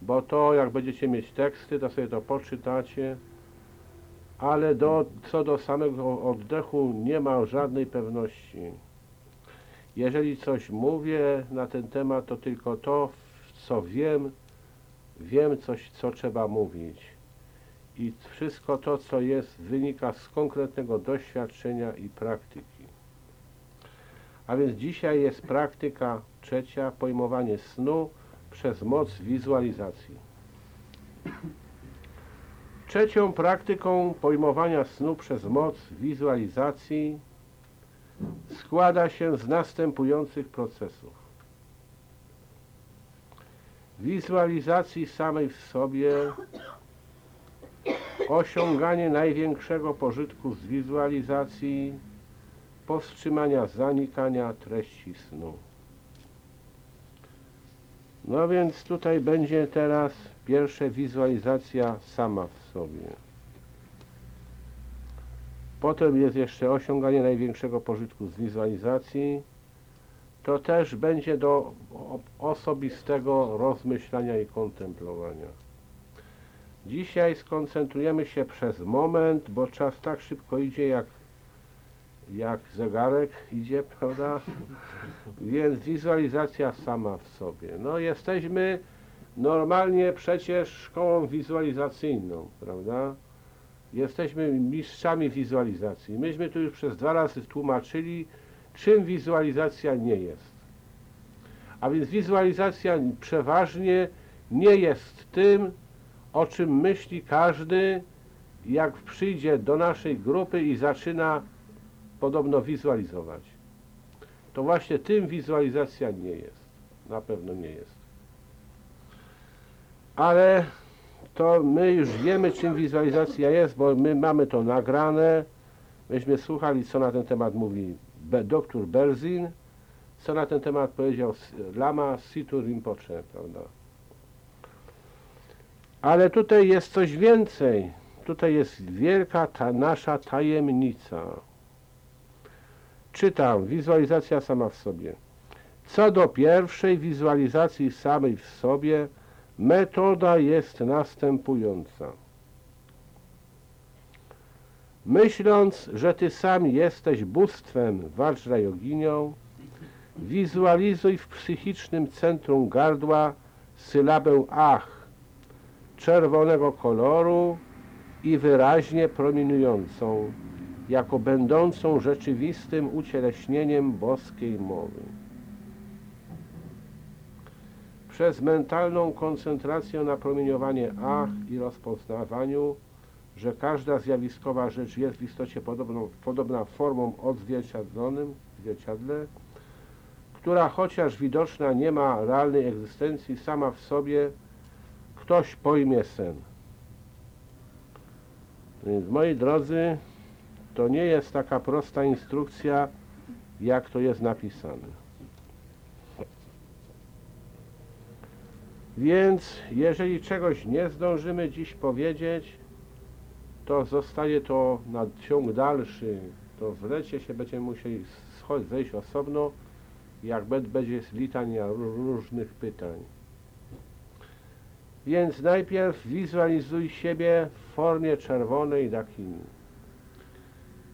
bo to jak będziecie mieć teksty, to sobie to poczytacie, ale do, co do samego oddechu nie ma żadnej pewności. Jeżeli coś mówię na ten temat, to tylko to, co wiem, wiem coś, co trzeba mówić. I wszystko to, co jest, wynika z konkretnego doświadczenia i praktyki. A więc dzisiaj jest praktyka trzecia, pojmowanie snu przez moc wizualizacji. Trzecią praktyką pojmowania snu przez moc wizualizacji składa się z następujących procesów. Wizualizacji samej w sobie, osiąganie największego pożytku z wizualizacji, powstrzymania zanikania treści snu. No więc tutaj będzie teraz pierwsza wizualizacja sama w sobie. Potem jest jeszcze osiąganie największego pożytku z wizualizacji. To też będzie do osobistego rozmyślania i kontemplowania. Dzisiaj skoncentrujemy się przez moment, bo czas tak szybko idzie jak jak zegarek idzie, prawda? Więc wizualizacja sama w sobie. No jesteśmy normalnie przecież szkołą wizualizacyjną, prawda? Jesteśmy mistrzami wizualizacji. Myśmy tu już przez dwa razy tłumaczyli, czym wizualizacja nie jest. A więc wizualizacja przeważnie nie jest tym, o czym myśli każdy, jak przyjdzie do naszej grupy i zaczyna podobno wizualizować. To właśnie tym wizualizacja nie jest. Na pewno nie jest. Ale to my już wiemy, czym wizualizacja jest, bo my mamy to nagrane. Myśmy słuchali, co na ten temat mówi doktor Berzin, co na ten temat powiedział Lama Situ Rinpoche, prawda? Ale tutaj jest coś więcej. Tutaj jest wielka ta nasza tajemnica. Czytam, wizualizacja sama w sobie. Co do pierwszej wizualizacji samej w sobie, metoda jest następująca. Myśląc, że Ty sam jesteś bóstwem Joginią, wizualizuj w psychicznym centrum gardła sylabę ach, czerwonego koloru i wyraźnie promieniującą, jako będącą rzeczywistym ucieleśnieniem boskiej mowy. Przez mentalną koncentrację na promieniowanie ach i rozpoznawaniu, że każda zjawiskowa rzecz jest w istocie podobną, podobna formom odzwierciedlonym, zwierciadle, która chociaż widoczna nie ma realnej egzystencji, sama w sobie ktoś pojmie sen. Więc moi drodzy, to nie jest taka prosta instrukcja, jak to jest napisane. Więc jeżeli czegoś nie zdążymy dziś powiedzieć, to zostaje to na ciąg dalszy. To w lecie się będziemy musieli wejść osobno, jak będzie litania różnych pytań. Więc najpierw wizualizuj siebie w formie czerwonej dakini.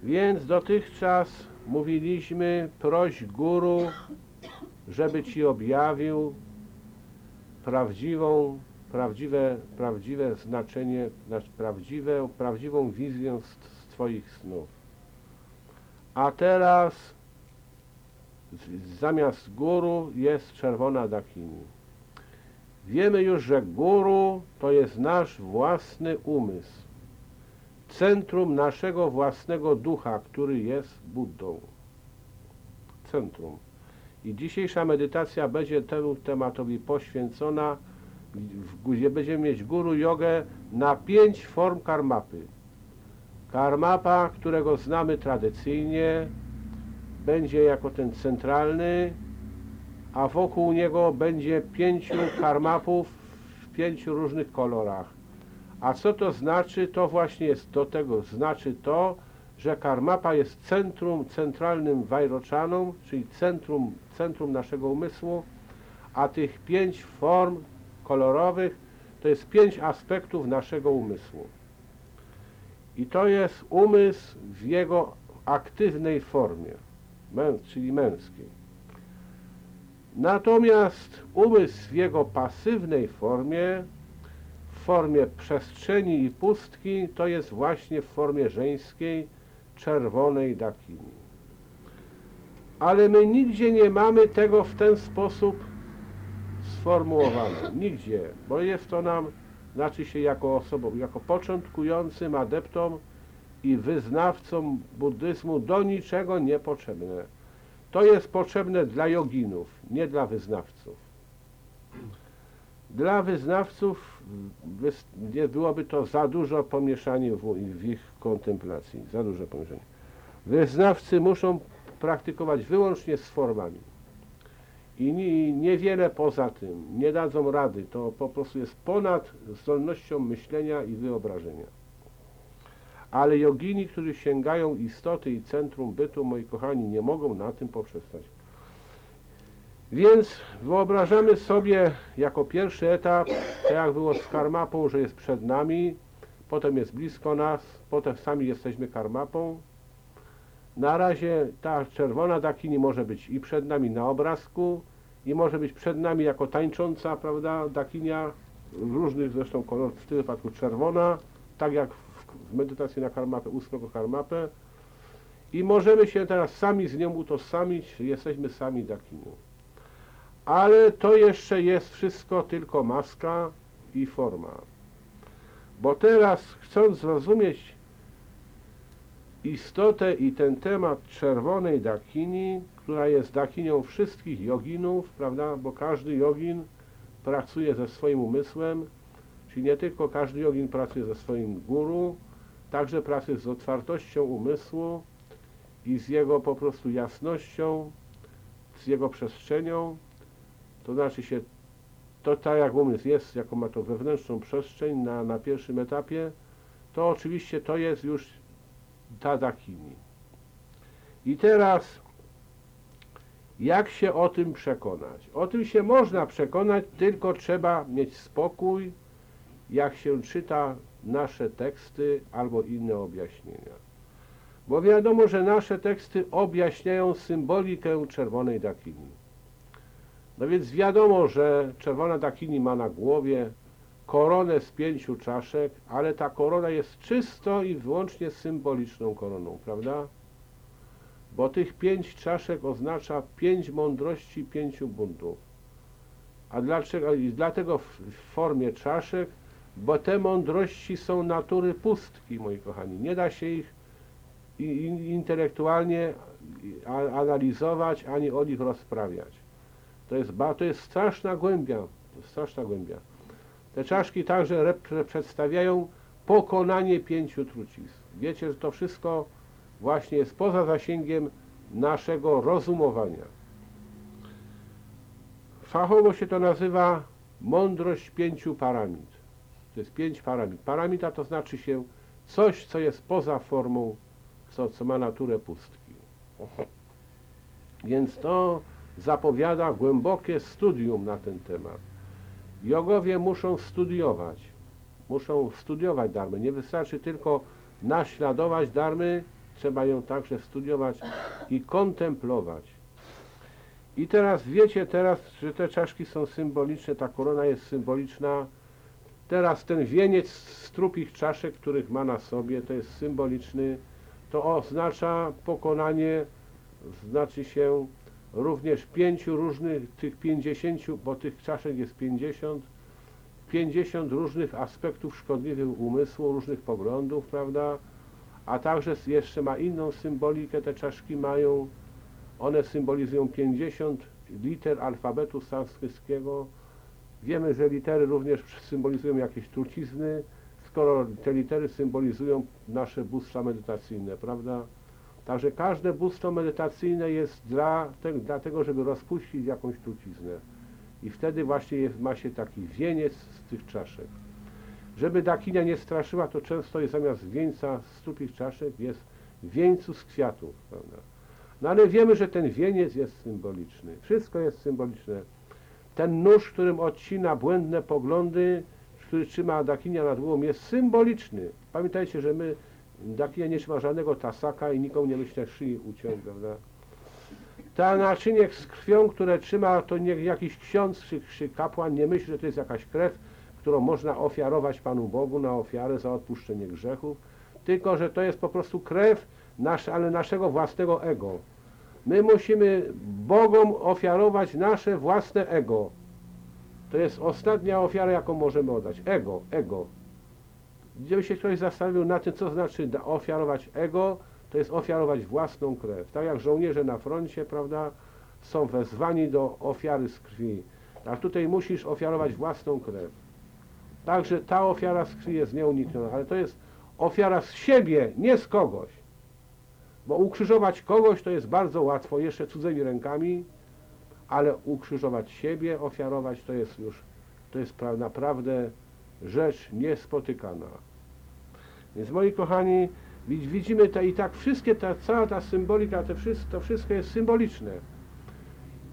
Więc dotychczas mówiliśmy, proś guru, żeby ci objawił prawdziwą, prawdziwe, prawdziwe znaczenie, znaczy prawdziwe, prawdziwą wizję z, z Twoich snów. A teraz zamiast guru jest czerwona dakini. Wiemy już, że guru to jest nasz własny umysł, centrum naszego własnego ducha, który jest Buddą. Centrum. I dzisiejsza medytacja będzie temu tematowi poświęcona, gdzie będziemy mieć guru jogę na pięć form karmapy. Karmapa, którego znamy tradycyjnie, będzie jako ten centralny, a wokół niego będzie pięciu karmapów w pięciu różnych kolorach. A co to znaczy? To właśnie jest do tego, znaczy to, że karmapa jest centrum, centralnym wajroczaną, czyli centrum, centrum naszego umysłu, a tych pięć form kolorowych to jest pięć aspektów naszego umysłu. I to jest umysł w jego aktywnej formie, męs czyli męskiej. Natomiast umysł w jego pasywnej formie, formie przestrzeni i pustki, to jest właśnie w formie żeńskiej, czerwonej dakini. Ale my nigdzie nie mamy tego w ten sposób sformułowane. Nigdzie, bo jest to nam, znaczy się jako osobom, jako początkującym adeptom i wyznawcom buddyzmu do niczego niepotrzebne. To jest potrzebne dla joginów, nie dla wyznawców. Dla wyznawców byłoby to za dużo pomieszanie w, w ich kontemplacji, za duże pomieszanie. Wyznawcy muszą praktykować wyłącznie z formami. I niewiele poza tym nie dadzą rady. To po prostu jest ponad zdolnością myślenia i wyobrażenia. Ale jogini, którzy sięgają istoty i centrum bytu, moi kochani, nie mogą na tym poprzestać. Więc wyobrażamy sobie jako pierwszy etap, tak jak było z karmapą, że jest przed nami, potem jest blisko nas, potem sami jesteśmy karmapą. Na razie ta czerwona dakini może być i przed nami na obrazku, i może być przed nami jako tańcząca, prawda, dakinia, w różnych zresztą kolorach, w tym wypadku czerwona, tak jak w medytacji na karmapę, ósmego karmapę. I możemy się teraz sami z nią utożsamić, jesteśmy sami dakinią. Ale to jeszcze jest wszystko tylko maska i forma. Bo teraz, chcąc zrozumieć istotę i ten temat czerwonej dakini, która jest dakinią wszystkich joginów, prawda, bo każdy jogin pracuje ze swoim umysłem, czyli nie tylko każdy jogin pracuje ze swoim guru, także pracuje z otwartością umysłu i z jego po prostu jasnością, z jego przestrzenią, to znaczy się, to tak jak umysł jest, jaką ma to wewnętrzną przestrzeń na, na pierwszym etapie, to oczywiście to jest już ta dakini. I teraz jak się o tym przekonać? O tym się można przekonać, tylko trzeba mieć spokój, jak się czyta nasze teksty albo inne objaśnienia. Bo wiadomo, że nasze teksty objaśniają symbolikę czerwonej dakini. No więc wiadomo, że czerwona dakini ma na głowie koronę z pięciu czaszek, ale ta korona jest czysto i wyłącznie symboliczną koroną, prawda? Bo tych pięć czaszek oznacza pięć mądrości pięciu buntów. A dlaczego? I dlatego w formie czaszek, bo te mądrości są natury pustki, moi kochani. Nie da się ich intelektualnie analizować, ani o nich rozprawiać. To jest, to jest straszna głębia, to jest straszna głębia. Te czaszki także przedstawiają pokonanie pięciu trucizn. Wiecie, że to wszystko właśnie jest poza zasięgiem naszego rozumowania. Fachowo się to nazywa mądrość pięciu paramid. To jest pięć paramid. Paramida to znaczy się coś, co jest poza formą, co, co ma naturę pustki. Więc to zapowiada głębokie studium na ten temat. Jogowie muszą studiować. Muszą studiować darmy. Nie wystarczy tylko naśladować darmy, trzeba ją także studiować i kontemplować. I teraz wiecie teraz, że te czaszki są symboliczne, ta korona jest symboliczna. Teraz ten wieniec z trupich czaszek, których ma na sobie, to jest symboliczny. To oznacza pokonanie, znaczy się również pięciu różnych, tych pięćdziesięciu, bo tych czaszek jest pięćdziesiąt, pięćdziesiąt różnych aspektów szkodliwych umysłu, różnych poglądów, prawda? A także jeszcze ma inną symbolikę, te czaszki mają, one symbolizują 50 liter alfabetu sanskryckiego. Wiemy, że litery również symbolizują jakieś trucizny, skoro te litery symbolizują nasze bóstwa medytacyjne, prawda? Także każde bóstwo medytacyjne jest dla, te, dlatego, żeby rozpuścić jakąś truciznę. I wtedy właśnie jest, ma się taki wieniec z tych czaszek. Żeby dakinia nie straszyła, to często jest zamiast wieńca z trupich czaszek jest wieńcu z kwiatów, prawda? No ale wiemy, że ten wieniec jest symboliczny. Wszystko jest symboliczne. Ten nóż, którym odcina błędne poglądy, który trzyma dakinia nad głową, jest symboliczny. Pamiętajcie, że my, dakinia nie trzyma żadnego tasaka i nikomu nie myśli szyi uciąć, prawda? Ta naczynie z krwią, które trzyma, to nie jakiś ksiądz czy, czy kapłan nie myśli, że to jest jakaś krew, którą można ofiarować Panu Bogu na ofiarę za odpuszczenie grzechów, tylko że to jest po prostu krew, nasz, ale naszego własnego ego. My musimy Bogom ofiarować nasze własne ego. To jest ostatnia ofiara, jaką możemy oddać. Ego, ego. Gdyby się ktoś zastanowił na tym, co znaczy ofiarować ego, to jest ofiarować własną krew. Tak jak żołnierze na froncie, prawda, są wezwani do ofiary z krwi. A tutaj musisz ofiarować własną krew. Także ta ofiara z krwi jest nieunikniona, ale to jest ofiara z siebie, nie z kogoś. Bo ukrzyżować kogoś to jest bardzo łatwo, jeszcze cudzymi rękami, ale ukrzyżować siebie, ofiarować to jest już, to jest naprawdę rzecz niespotykana. Więc moi kochani, widzimy te i tak wszystkie, ta, cała ta symbolika, te wszystko, to wszystko jest symboliczne.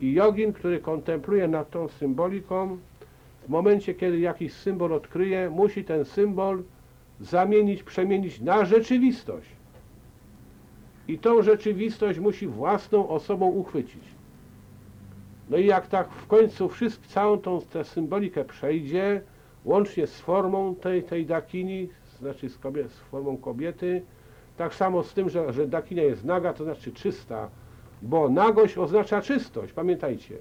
I jogin, który kontempluje nad tą symboliką, w momencie, kiedy jakiś symbol odkryje, musi ten symbol zamienić, przemienić na rzeczywistość. I tą rzeczywistość musi własną osobą uchwycić. No i jak tak w końcu wszystko, całą tą tę symbolikę przejdzie, łącznie z formą tej, tej dakini, znaczy z, kobiet, z formą kobiety, tak samo z tym, że, że dakinia jest naga, to znaczy czysta, bo nagość oznacza czystość, pamiętajcie.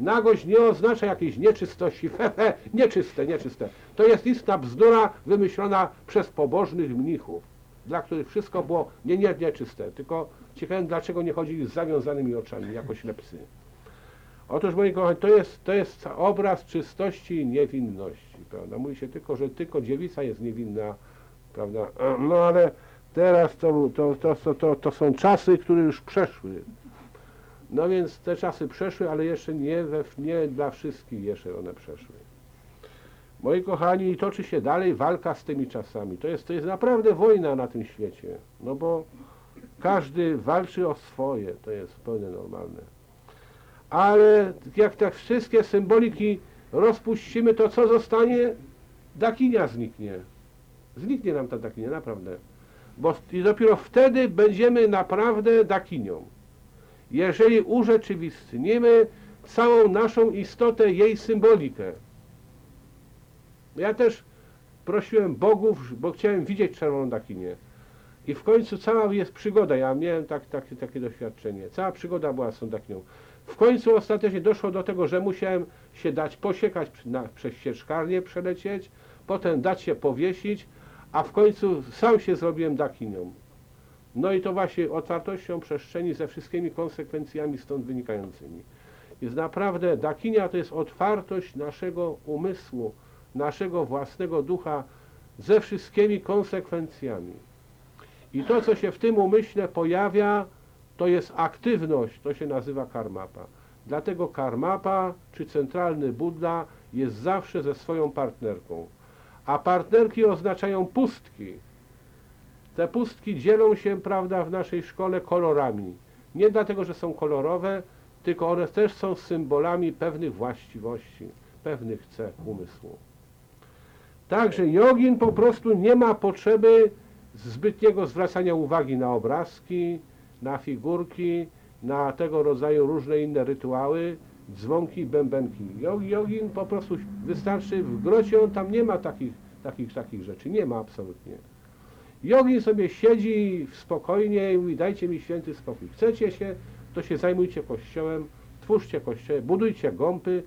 Nagość nie oznacza jakiejś nieczystości, he, nieczyste, nieczyste. To jest istna bzdura wymyślona przez pobożnych mnichów, dla których wszystko było nie, nie, nieczyste, tylko ciekawe dlaczego nie chodzili z zawiązanymi oczami, jako ślepcy. Otóż, moi kochani, to jest, to jest obraz czystości i niewinności, prawda? Mówi się tylko, że tylko dziewica jest niewinna, prawda? No ale teraz to, to, to, to, to są czasy, które już przeszły. No więc te czasy przeszły, ale jeszcze nie, we, nie dla wszystkich jeszcze one przeszły. Moi kochani, toczy się dalej walka z tymi czasami. To jest, to jest naprawdę wojna na tym świecie. No bo każdy walczy o swoje. To jest zupełnie normalne. Ale jak te wszystkie symboliki rozpuścimy, to co zostanie? Dakinia zniknie. Zniknie nam ta dakinia, naprawdę. Bo i dopiero wtedy będziemy naprawdę dakinią jeżeli urzeczywistnimy całą naszą istotę, jej symbolikę. Ja też prosiłem bogów, bo chciałem widzieć czerwoną dakinię. I w końcu cała jest przygoda, ja miałem tak, tak, takie doświadczenie, cała przygoda była z tą dakinią. W końcu ostatecznie doszło do tego, że musiałem się dać posiekać na, przez sieczkarnię, przelecieć, potem dać się powiesić, a w końcu sam się zrobiłem dakinią. No i to właśnie otwartością przestrzeni ze wszystkimi konsekwencjami stąd wynikającymi. Jest naprawdę, dakinia to jest otwartość naszego umysłu, naszego własnego ducha ze wszystkimi konsekwencjami. I to, co się w tym umyśle pojawia, to jest aktywność, to się nazywa karmapa. Dlatego karmapa, czy centralny Buddha, jest zawsze ze swoją partnerką. A partnerki oznaczają pustki, te pustki dzielą się, prawda, w naszej szkole kolorami. Nie dlatego, że są kolorowe, tylko one też są symbolami pewnych właściwości, pewnych cech umysłu. Także jogin po prostu nie ma potrzeby zbytniego zwracania uwagi na obrazki, na figurki, na tego rodzaju różne inne rytuały, dzwonki, bębenki. Jogin po prostu wystarczy, w grocie on tam nie ma takich, takich, takich rzeczy, nie ma absolutnie. Jogin sobie siedzi spokojnie i mówi, dajcie mi święty spokój. Chcecie się, to się zajmujcie kościołem, twórzcie kościoły, budujcie gąpy,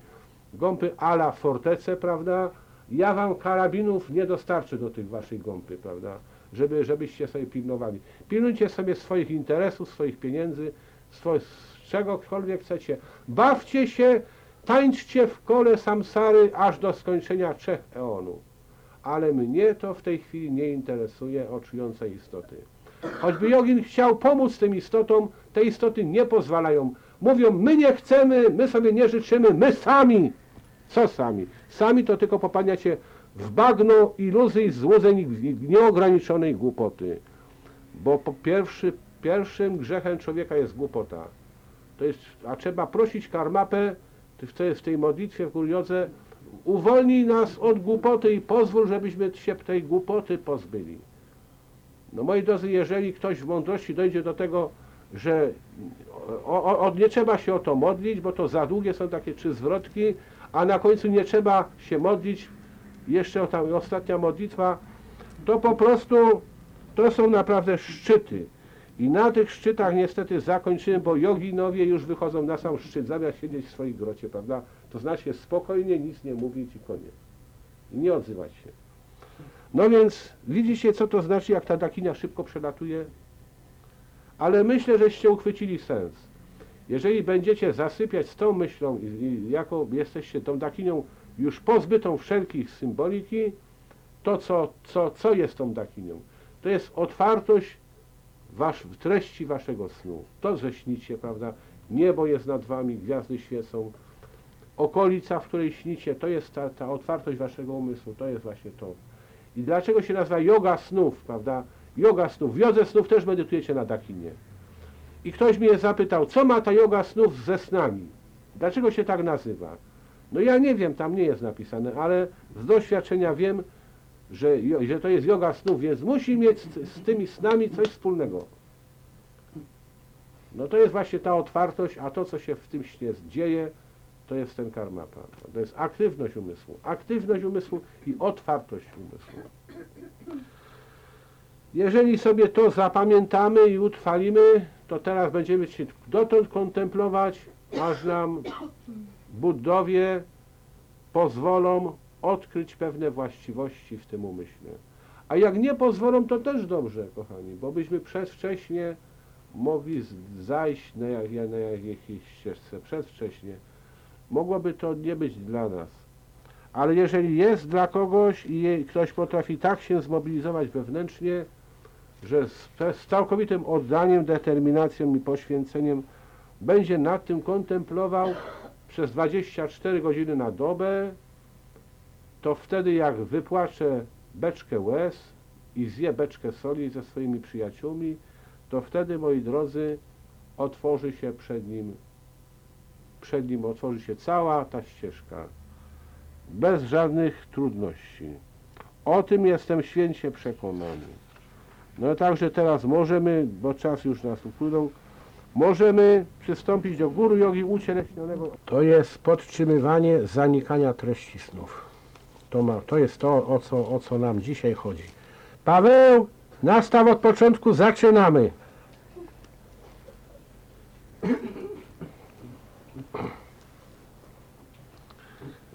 gąpy ala fortece, prawda? Ja wam karabinów nie dostarczę do tych waszych gąpy, prawda? Żeby, żebyście sobie pilnowali. Pilnujcie sobie swoich interesów, swoich pieniędzy, swoich, czegokolwiek chcecie. Bawcie się, tańczcie w kole samsary aż do skończenia trzech eonów. Ale mnie to w tej chwili nie interesuje o czujące istoty. Choćby Jogin chciał pomóc tym istotom, te istoty nie pozwalają. Mówią, my nie chcemy, my sobie nie życzymy, my sami. Co sami? Sami to tylko popadniacie w bagno iluzji, złudzeń nieograniczonej głupoty. Bo po pierwszy, pierwszym grzechem człowieka jest głupota. To jest, a trzeba prosić karmapę w tej, w tej modlitwie w Kuriodze, uwolnij nas od głupoty i pozwól, żebyśmy się tej głupoty pozbyli. No moi drodzy, jeżeli ktoś w mądrości dojdzie do tego, że o, o, nie trzeba się o to modlić, bo to za długie są takie trzy zwrotki, a na końcu nie trzeba się modlić, jeszcze ta ostatnia modlitwa, to po prostu to są naprawdę szczyty. I na tych szczytach niestety zakończyłem, bo joginowie już wychodzą na sam szczyt, zamiast siedzieć w swoich grocie, prawda? To znaczy spokojnie nic nie mówić i koniec. I nie odzywać się. No więc widzicie, co to znaczy, jak ta dakinia szybko przelatuje? Ale myślę, żeście uchwycili sens. Jeżeli będziecie zasypiać z tą myślą i, i jako jesteście tą dakinią już pozbytą wszelkich symboliki, to co, co, co jest tą dakinią? To jest otwartość wasz, treści waszego snu. To, że śnicie, prawda? Niebo jest nad wami, gwiazdy świecą. Okolica, w której śnicie, to jest ta, ta otwartość waszego umysłu, to jest właśnie to. I dlaczego się nazywa yoga snów, prawda? Yoga snów. W jodze snów też medytujecie na dakinie. I ktoś mnie zapytał, co ma ta yoga snów ze snami? Dlaczego się tak nazywa? No ja nie wiem, tam nie jest napisane, ale z doświadczenia wiem, że, że to jest yoga snów, więc musi mieć z, z tymi snami coś wspólnego. No to jest właśnie ta otwartość, a to, co się w tym śnie dzieje, to jest ten karmapa. To jest aktywność umysłu. Aktywność umysłu i otwartość umysłu. Jeżeli sobie to zapamiętamy i utrwalimy, to teraz będziemy się dotąd kontemplować, aż nam Buddowie pozwolą odkryć pewne właściwości w tym umyśle. A jak nie pozwolą, to też dobrze, kochani, bo byśmy przedwcześnie mogli zajść na, jak, na jakiejś ścieżce, przedwcześnie. Mogłoby to nie być dla nas. Ale jeżeli jest dla kogoś i ktoś potrafi tak się zmobilizować wewnętrznie, że z, z całkowitym oddaniem, determinacją i poświęceniem będzie nad tym kontemplował przez 24 godziny na dobę, to wtedy jak wypłaczę beczkę łez i zje beczkę soli ze swoimi przyjaciółmi, to wtedy, moi drodzy, otworzy się przed nim, przed nim otworzy się cała ta ścieżka. Bez żadnych trudności. O tym jestem święcie przekonany. No także teraz możemy, bo czas już nas upłynął, możemy przystąpić do góry jogi ucieleśnionego. To jest podtrzymywanie zanikania treści snów. To, ma, to jest to, o co, o co nam dzisiaj chodzi. Paweł, nastaw od początku, zaczynamy.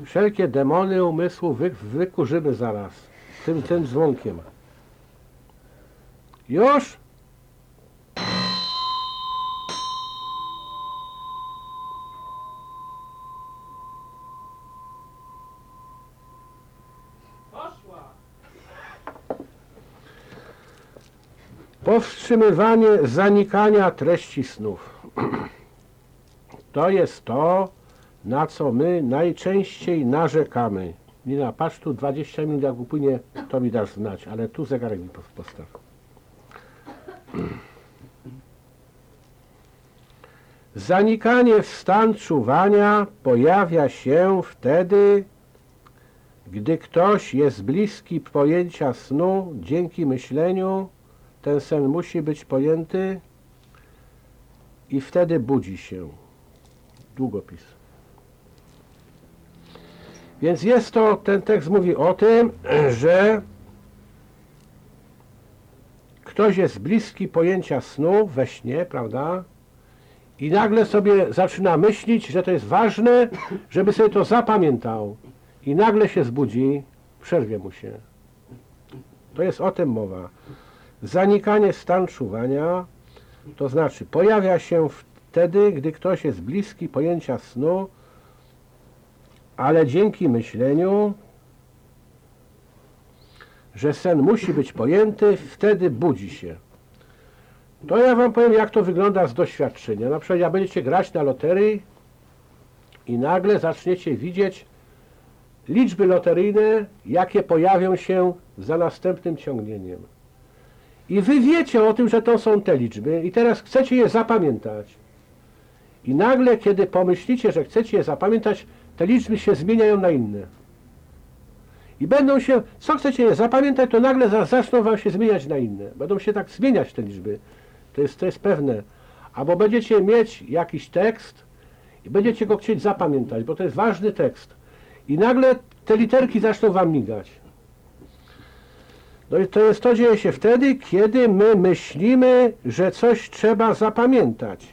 Wszelkie demony umysłu wy, wykurzymy zaraz tym, tym dzwonkiem. Już? Powstrzymywanie zanikania treści snów. To jest to, na co my najczęściej narzekamy. Nina, patrz tu 20 minut jak upłynie, to mi dasz znać, ale tu zegarek mi postaw. Zanikanie w stan czuwania pojawia się wtedy, gdy ktoś jest bliski pojęcia snu dzięki myśleniu, ten sen musi być pojęty i wtedy budzi się. Długopis. Więc jest to, ten tekst mówi o tym, że ktoś jest bliski pojęcia snu we śnie, prawda? I nagle sobie zaczyna myśleć, że to jest ważne, żeby sobie to zapamiętał. I nagle się zbudzi, przerwie mu się. To jest o tym mowa. Zanikanie stan czuwania, to znaczy pojawia się wtedy, gdy ktoś jest bliski pojęcia snu, ale dzięki myśleniu, że sen musi być pojęty, wtedy budzi się. To ja wam powiem, jak to wygląda z doświadczenia. Na przykład, jak będziecie grać na loterii i nagle zaczniecie widzieć liczby loteryjne, jakie pojawią się za następnym ciągnieniem. I wy wiecie o tym, że to są te liczby i teraz chcecie je zapamiętać. I nagle, kiedy pomyślicie, że chcecie je zapamiętać, te liczby się zmieniają na inne. I będą się, co chcecie je zapamiętać, to nagle zaczną wam się zmieniać na inne. Będą się tak zmieniać te liczby. To jest, to jest pewne. Albo będziecie mieć jakiś tekst i będziecie go chcieć zapamiętać, bo to jest ważny tekst. I nagle te literki zaczną wam migać. No i to jest to dzieje się wtedy, kiedy my myślimy, że coś trzeba zapamiętać.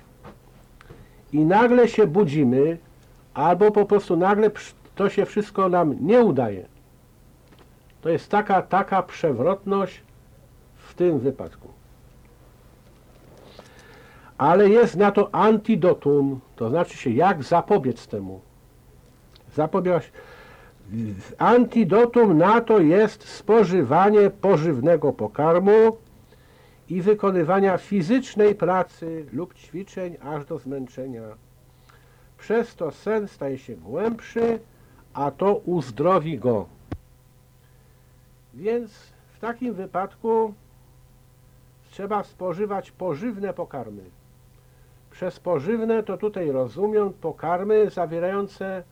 I nagle się budzimy, albo po prostu nagle to się wszystko nam nie udaje. To jest taka, taka przewrotność w tym wypadku. Ale jest na to antidotum, to znaczy się jak zapobiec temu. Zapobiegać. Antidotum na to jest spożywanie pożywnego pokarmu i wykonywania fizycznej pracy lub ćwiczeń aż do zmęczenia. Przez to sen staje się głębszy, a to uzdrowi go. Więc w takim wypadku trzeba spożywać pożywne pokarmy. Przez pożywne to tutaj rozumią pokarmy zawierające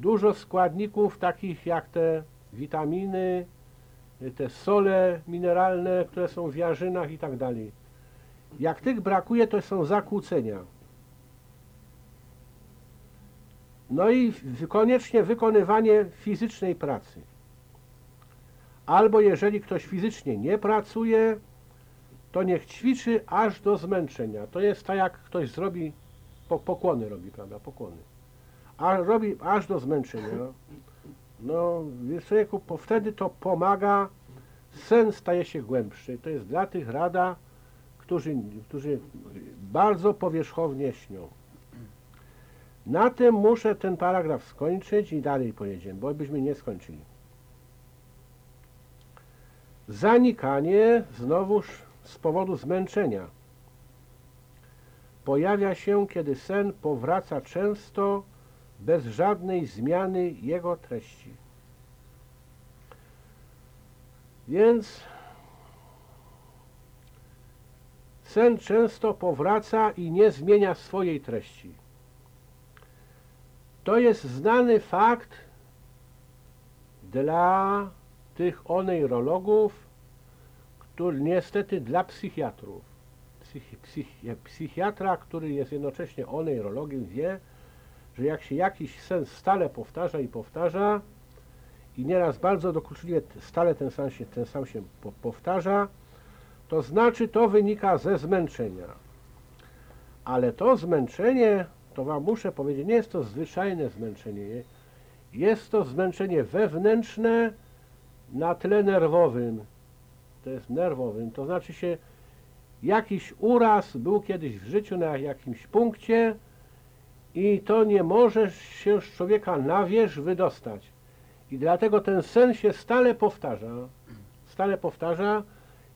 dużo składników takich jak te witaminy, te sole mineralne, które są w jarzynach i tak dalej. Jak tych brakuje, to są zakłócenia. No i koniecznie wykonywanie fizycznej pracy. Albo jeżeli ktoś fizycznie nie pracuje, to niech ćwiczy aż do zmęczenia. To jest tak, jak ktoś zrobi, pokłony robi, prawda, pokłony. A robi aż do zmęczenia. No, więc człowieku, wtedy to pomaga, sen staje się głębszy. To jest dla tych rada, którzy, którzy bardzo powierzchownie śnią. Na tym muszę ten paragraf skończyć i dalej pojedziemy, bo byśmy nie skończyli. Zanikanie znowuż z powodu zmęczenia. Pojawia się, kiedy sen powraca często bez żadnej zmiany jego treści. Więc sen często powraca i nie zmienia swojej treści. To jest znany fakt dla tych onejrologów, który niestety dla psychiatrów. Psychi, psychi, psychiatra, który jest jednocześnie onejrologiem, wie, że jak się jakiś sens stale powtarza i powtarza i nieraz bardzo dokuczliwie stale ten sam się, ten sam się powtarza, to znaczy to wynika ze zmęczenia. Ale to zmęczenie, to Wam muszę powiedzieć, nie jest to zwyczajne zmęczenie. Jest to zmęczenie wewnętrzne na tle nerwowym. To jest nerwowym, to znaczy się jakiś uraz był kiedyś w życiu na jakimś punkcie i to nie może się z człowieka na wierzch wydostać. I dlatego ten sen się stale powtarza. Stale powtarza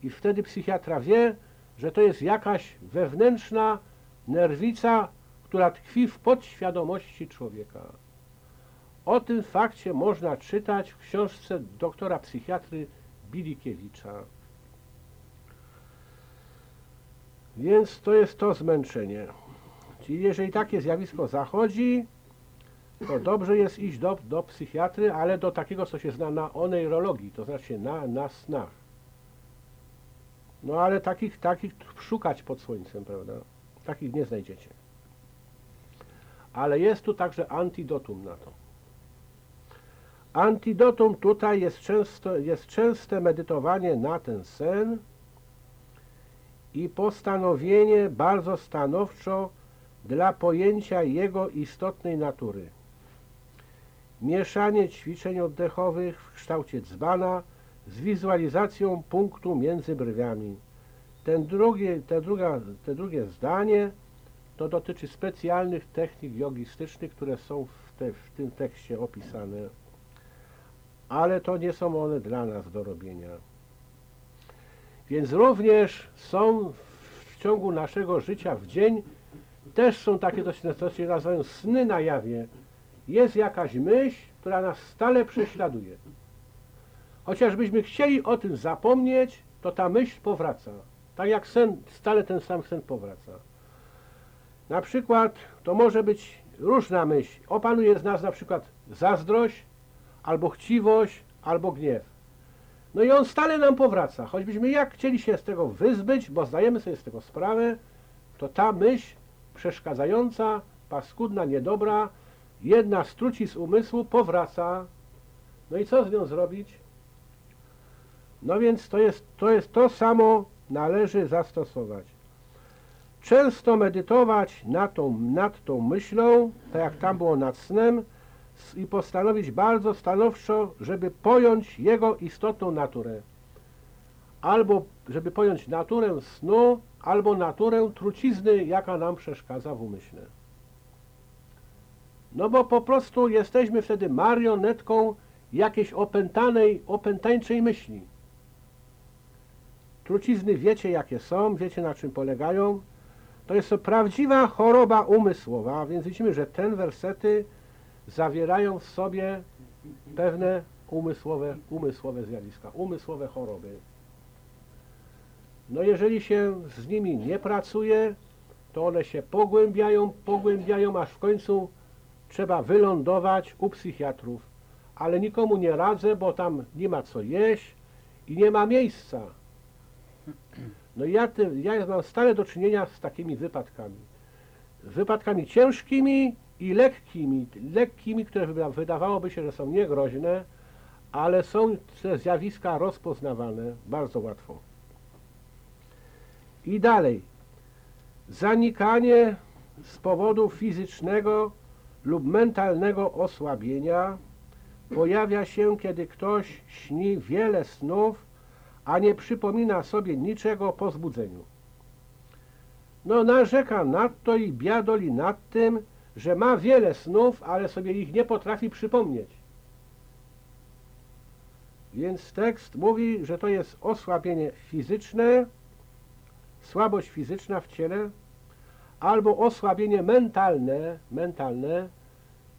i wtedy psychiatra wie, że to jest jakaś wewnętrzna nerwica, która tkwi w podświadomości człowieka. O tym fakcie można czytać w książce doktora psychiatry Bilikiewicza. Więc to jest to zmęczenie. Czyli jeżeli takie zjawisko zachodzi, to dobrze jest iść do, do psychiatry, ale do takiego, co się zna na oneirologii, to znaczy na, na snach. No ale takich, takich szukać pod słońcem, prawda? Takich nie znajdziecie. Ale jest tu także antidotum na to. Antidotum tutaj jest, często, jest częste medytowanie na ten sen i postanowienie bardzo stanowczo dla pojęcia jego istotnej natury. Mieszanie ćwiczeń oddechowych w kształcie dzbana z wizualizacją punktu między brwiami. Ten drugie, te, druga, te drugie zdanie to dotyczy specjalnych technik jogistycznych, które są w, te, w tym tekście opisane, ale to nie są one dla nas do robienia. Więc również są w ciągu naszego życia w dzień też są takie, to się nazywają sny na jawie. Jest jakaś myśl, która nas stale prześladuje. Chociażbyśmy chcieli o tym zapomnieć, to ta myśl powraca. Tak jak sen, stale ten sam sen powraca. Na przykład to może być różna myśl. Opanuje z nas na przykład zazdrość, albo chciwość, albo gniew. No i on stale nam powraca. Choćbyśmy jak chcieli się z tego wyzbyć, bo zdajemy sobie z tego sprawę, to ta myśl przeszkadzająca, paskudna, niedobra, jedna z umysłu powraca. No i co z nią zrobić? No więc to jest to, jest to samo należy zastosować. Często medytować nad tą, nad tą myślą, tak jak tam było nad snem, i postanowić bardzo stanowczo, żeby pojąć jego istotną naturę. Albo żeby pojąć naturę snu, albo naturę trucizny, jaka nam przeszkadza w umyśle. No bo po prostu jesteśmy wtedy marionetką jakiejś opętanej, opętańczej myśli. Trucizny wiecie jakie są, wiecie na czym polegają. To jest to prawdziwa choroba umysłowa, więc widzimy, że ten wersety zawierają w sobie pewne umysłowe, umysłowe zjawiska, umysłowe choroby. No jeżeli się z nimi nie pracuje, to one się pogłębiają, pogłębiają, aż w końcu trzeba wylądować u psychiatrów. Ale nikomu nie radzę, bo tam nie ma co jeść i nie ma miejsca. No ja, ja mam stale do czynienia z takimi wypadkami. Wypadkami ciężkimi i lekkimi. Lekkimi, które wydawałoby się, że są niegroźne, ale są te zjawiska rozpoznawane bardzo łatwo. I dalej. Zanikanie z powodu fizycznego lub mentalnego osłabienia pojawia się, kiedy ktoś śni wiele snów, a nie przypomina sobie niczego po zbudzeniu. No narzeka nad to i biadoli nad tym, że ma wiele snów, ale sobie ich nie potrafi przypomnieć. Więc tekst mówi, że to jest osłabienie fizyczne, słabość fizyczna w ciele albo osłabienie mentalne, mentalne,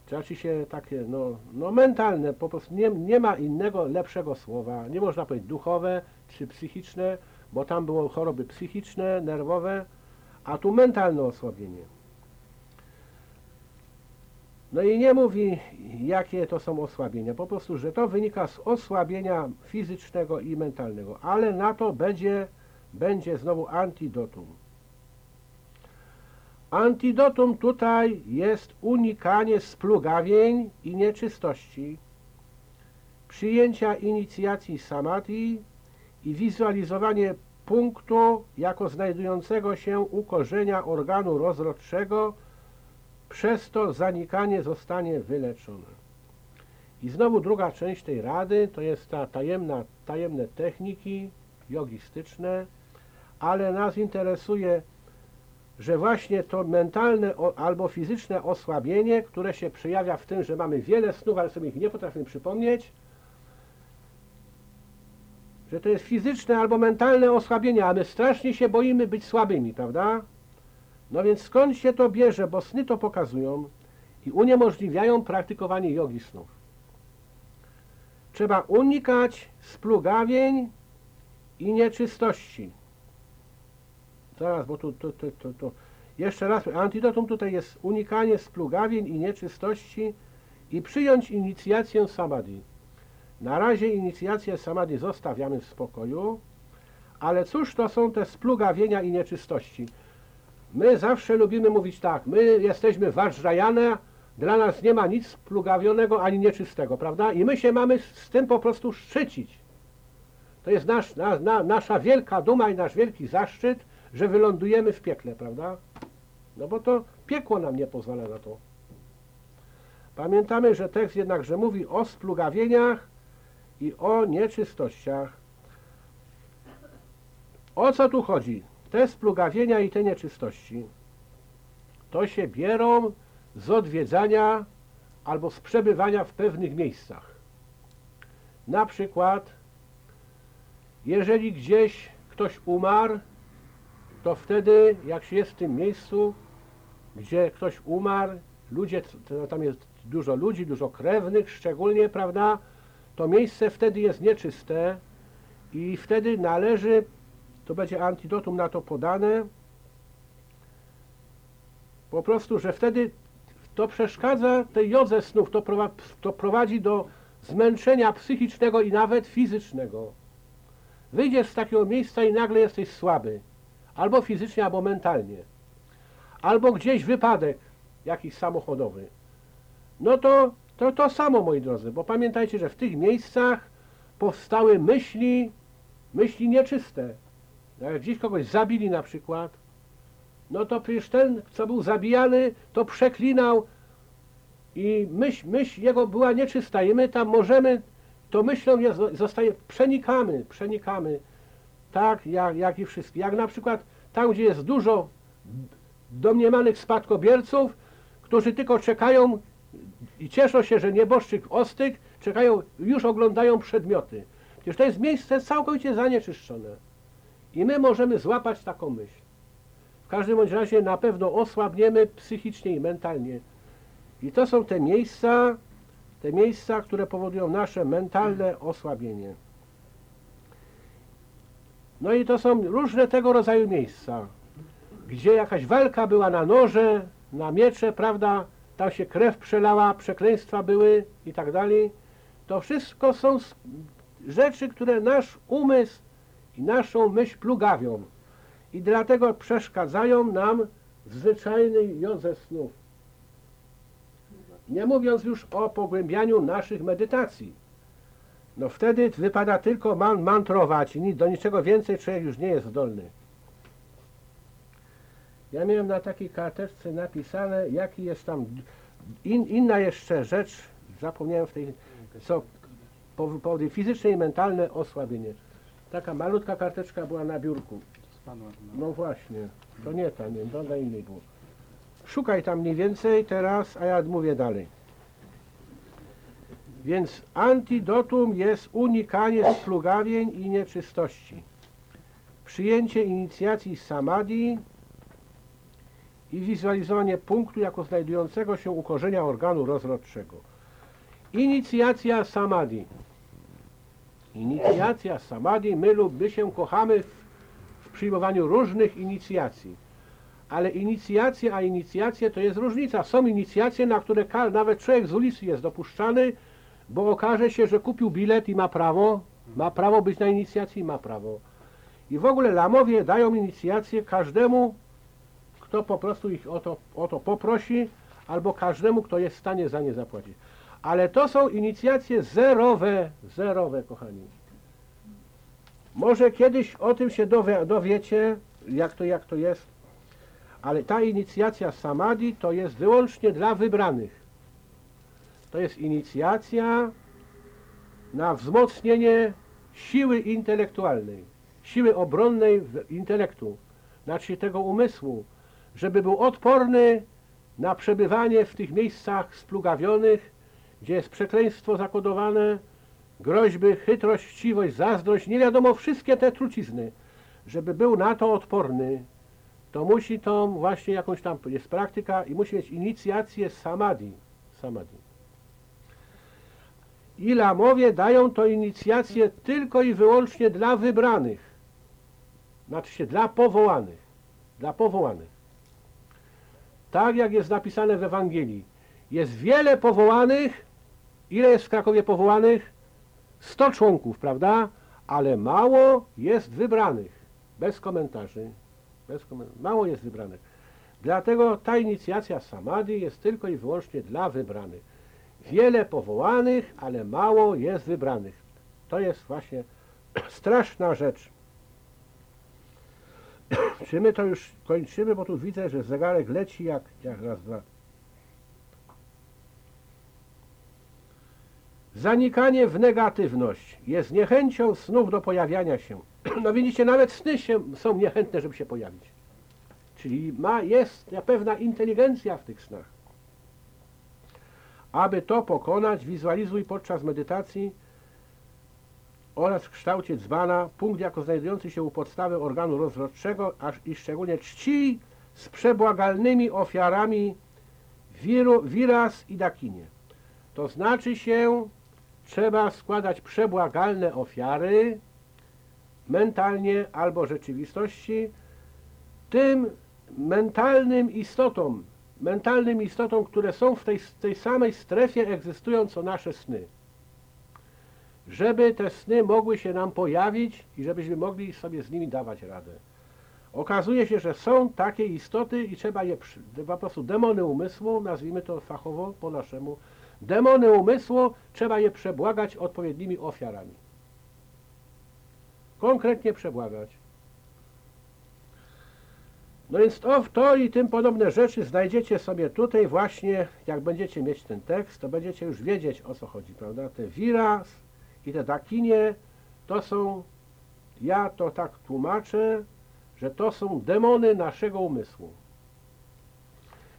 znaczy się takie, no, no mentalne, po prostu nie, nie ma innego, lepszego słowa, nie można powiedzieć duchowe czy psychiczne, bo tam było choroby psychiczne, nerwowe, a tu mentalne osłabienie. No i nie mówi, jakie to są osłabienia, po prostu, że to wynika z osłabienia fizycznego i mentalnego, ale na to będzie będzie znowu antidotum. Antidotum tutaj jest unikanie splugawień i nieczystości, przyjęcia inicjacji samadhi i wizualizowanie punktu jako znajdującego się u korzenia organu rozrodczego, przez to zanikanie zostanie wyleczone. I znowu druga część tej rady to jest ta tajemna, tajemne techniki jogistyczne, ale nas interesuje, że właśnie to mentalne albo fizyczne osłabienie, które się przejawia w tym, że mamy wiele snów, ale sobie ich nie potrafimy przypomnieć, że to jest fizyczne albo mentalne osłabienie, a my strasznie się boimy być słabymi, prawda? No więc skąd się to bierze, bo sny to pokazują i uniemożliwiają praktykowanie jogi snów. Trzeba unikać splugawień i nieczystości. Zaraz, bo tu. Jeszcze raz, antidotum tutaj jest unikanie splugawień i nieczystości i przyjąć inicjację samadhi. Na razie inicjację samadhi zostawiamy w spokoju, Ale cóż to są te splugawienia i nieczystości? My zawsze lubimy mówić tak, my jesteśmy Wajrayana, dla nas nie ma nic splugawionego ani nieczystego, prawda? I my się mamy z tym po prostu szczycić. To jest nasz, na, na, nasza wielka duma i nasz wielki zaszczyt, że wylądujemy w piekle, prawda? No bo to piekło nam nie pozwala na to. Pamiętamy, że tekst jednakże mówi o splugawieniach i o nieczystościach. O co tu chodzi? Te splugawienia i te nieczystości to się bierą z odwiedzania albo z przebywania w pewnych miejscach. Na przykład, jeżeli gdzieś ktoś umarł, to wtedy, jak się jest w tym miejscu, gdzie ktoś umarł, ludzie, tam jest dużo ludzi, dużo krewnych szczególnie, prawda, to miejsce wtedy jest nieczyste i wtedy należy, to będzie antidotum na to podane, po prostu, że wtedy to przeszkadza tej jodze snów, to, to prowadzi do zmęczenia psychicznego i nawet fizycznego. Wyjdziesz z takiego miejsca i nagle jesteś słaby, albo fizycznie, albo mentalnie, albo gdzieś wypadek jakiś samochodowy. No to to, to samo, moi drodzy, bo pamiętajcie, że w tych miejscach powstały myśli, myśli nieczyste. Jak gdzieś kogoś zabili na przykład, no to przecież ten, co był zabijany, to przeklinał i myśl, myśl jego była nieczysta i my tam możemy, to myślą zostaje, przenikamy, przenikamy, tak jak, jak i wszystkie. Jak na przykład tam, gdzie jest dużo domniemanych spadkobierców, którzy tylko czekają i cieszą się, że nieboszczyk ostyk, czekają, już oglądają przedmioty. Przecież to jest miejsce całkowicie zanieczyszczone. I my możemy złapać taką myśl każdym bądź razie na pewno osłabniemy psychicznie i mentalnie. I to są te miejsca, te miejsca, które powodują nasze mentalne osłabienie. No i to są różne tego rodzaju miejsca, gdzie jakaś walka była na noże, na miecze, prawda, tam się krew przelała, przekleństwa były i tak dalej. To wszystko są rzeczy, które nasz umysł i naszą myśl plugawią i dlatego przeszkadzają nam w zwyczajnej jodze snów. Nie mówiąc już o pogłębianiu naszych medytacji. No wtedy wypada tylko man mantrować i do niczego więcej człowiek już nie jest zdolny. Ja miałem na takiej karteczce napisane, jaki jest tam in, inna jeszcze rzecz, zapomniałem w tej, co powody fizyczne i mentalne osłabienie. Taka malutka karteczka była na biurku. No właśnie, to nie ta, nie, to na innej było. Szukaj tam mniej więcej teraz, a ja mówię dalej. Więc antidotum jest unikanie splugawień i nieczystości. Przyjęcie inicjacji samadhi i wizualizowanie punktu jako znajdującego się u korzenia organu rozrodczego. Inicjacja samadhi. Inicjacja samadhi, my lub my się kochamy w przyjmowaniu różnych inicjacji. Ale inicjacje, a inicjacje to jest różnica. Są inicjacje, na które nawet człowiek z ulicy jest dopuszczany, bo okaże się, że kupił bilet i ma prawo, ma prawo być na inicjacji, ma prawo. I w ogóle lamowie dają inicjację każdemu, kto po prostu ich o to, o to poprosi, albo każdemu, kto jest w stanie za nie zapłacić. Ale to są inicjacje zerowe, zerowe, kochani. Może kiedyś o tym się dowie, dowiecie, jak to, jak to jest, ale ta inicjacja samadhi to jest wyłącznie dla wybranych. To jest inicjacja na wzmocnienie siły intelektualnej, siły obronnej intelektu, znaczy tego umysłu, żeby był odporny na przebywanie w tych miejscach splugawionych, gdzie jest przekleństwo zakodowane, groźby, chytrość, chciwość, zazdrość, nie wiadomo, wszystkie te trucizny. Żeby był na to odporny, to musi to właśnie jakąś tam, jest praktyka i musi mieć inicjację samadhi. samadhi. I lamowie dają to inicjację tylko i wyłącznie dla wybranych. Znaczy się dla powołanych. Dla powołanych. Tak jak jest napisane w Ewangelii. Jest wiele powołanych. Ile jest w Krakowie powołanych? 100 członków, prawda? ale mało jest wybranych. Bez komentarzy. Bez komen- mało jest wybranych. Dlatego ta inicjacja samadhi jest tylko i wyłącznie dla wybranych. Wiele powołanych, ale mało jest wybranych. To jest właśnie straszna rzecz. Czy my to już kończymy, bo tu widzę, że zegarek leci jak, jak raz, dwa. Zanikanie w negatywność jest niechęcią snów do pojawiania się. No widzicie, nawet sny się, są niechętne, żeby się pojawić. Czyli ma, jest pewna inteligencja w tych snach. Aby to pokonać, wizualizuj podczas medytacji oraz w kształcie dzbana punkt jako znajdujący się u podstawy organu rozrodczego, aż i szczególnie czci z przebłagalnymi ofiarami wiru, wiras i dakinie. To znaczy się, trzeba składać przebłagalne ofiary mentalnie albo rzeczywistości tym mentalnym istotom, mentalnym istotom, które są w tej, tej samej strefie egzystują co nasze sny. Żeby te sny mogły się nam pojawić i żebyśmy mogli sobie z nimi dawać radę. Okazuje się, że są takie istoty i trzeba je, po prostu demony umysłu, nazwijmy to fachowo po naszemu, demony umysłu, trzeba je przebłagać odpowiednimi ofiarami. Konkretnie przebłagać. No więc to, to i tym podobne rzeczy znajdziecie sobie tutaj właśnie, jak będziecie mieć ten tekst, to będziecie już wiedzieć o co chodzi, prawda? Te wiras i te dakinie to są, ja to tak tłumaczę, że to są demony naszego umysłu.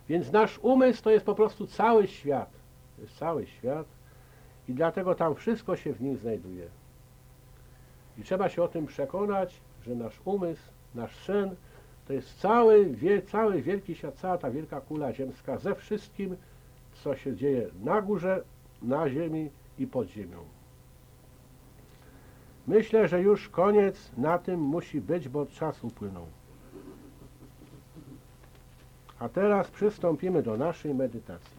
Więc nasz umysł to jest po prostu cały świat. To jest cały świat i dlatego tam wszystko się w nim znajduje. I trzeba się o tym przekonać, że nasz umysł, nasz sen to jest cały, wie, cały wielki świat, cała ta wielka kula ziemska ze wszystkim, co się dzieje na górze, na ziemi i pod ziemią. Myślę, że już koniec na tym musi być, bo czas upłynął. A teraz przystąpimy do naszej medytacji.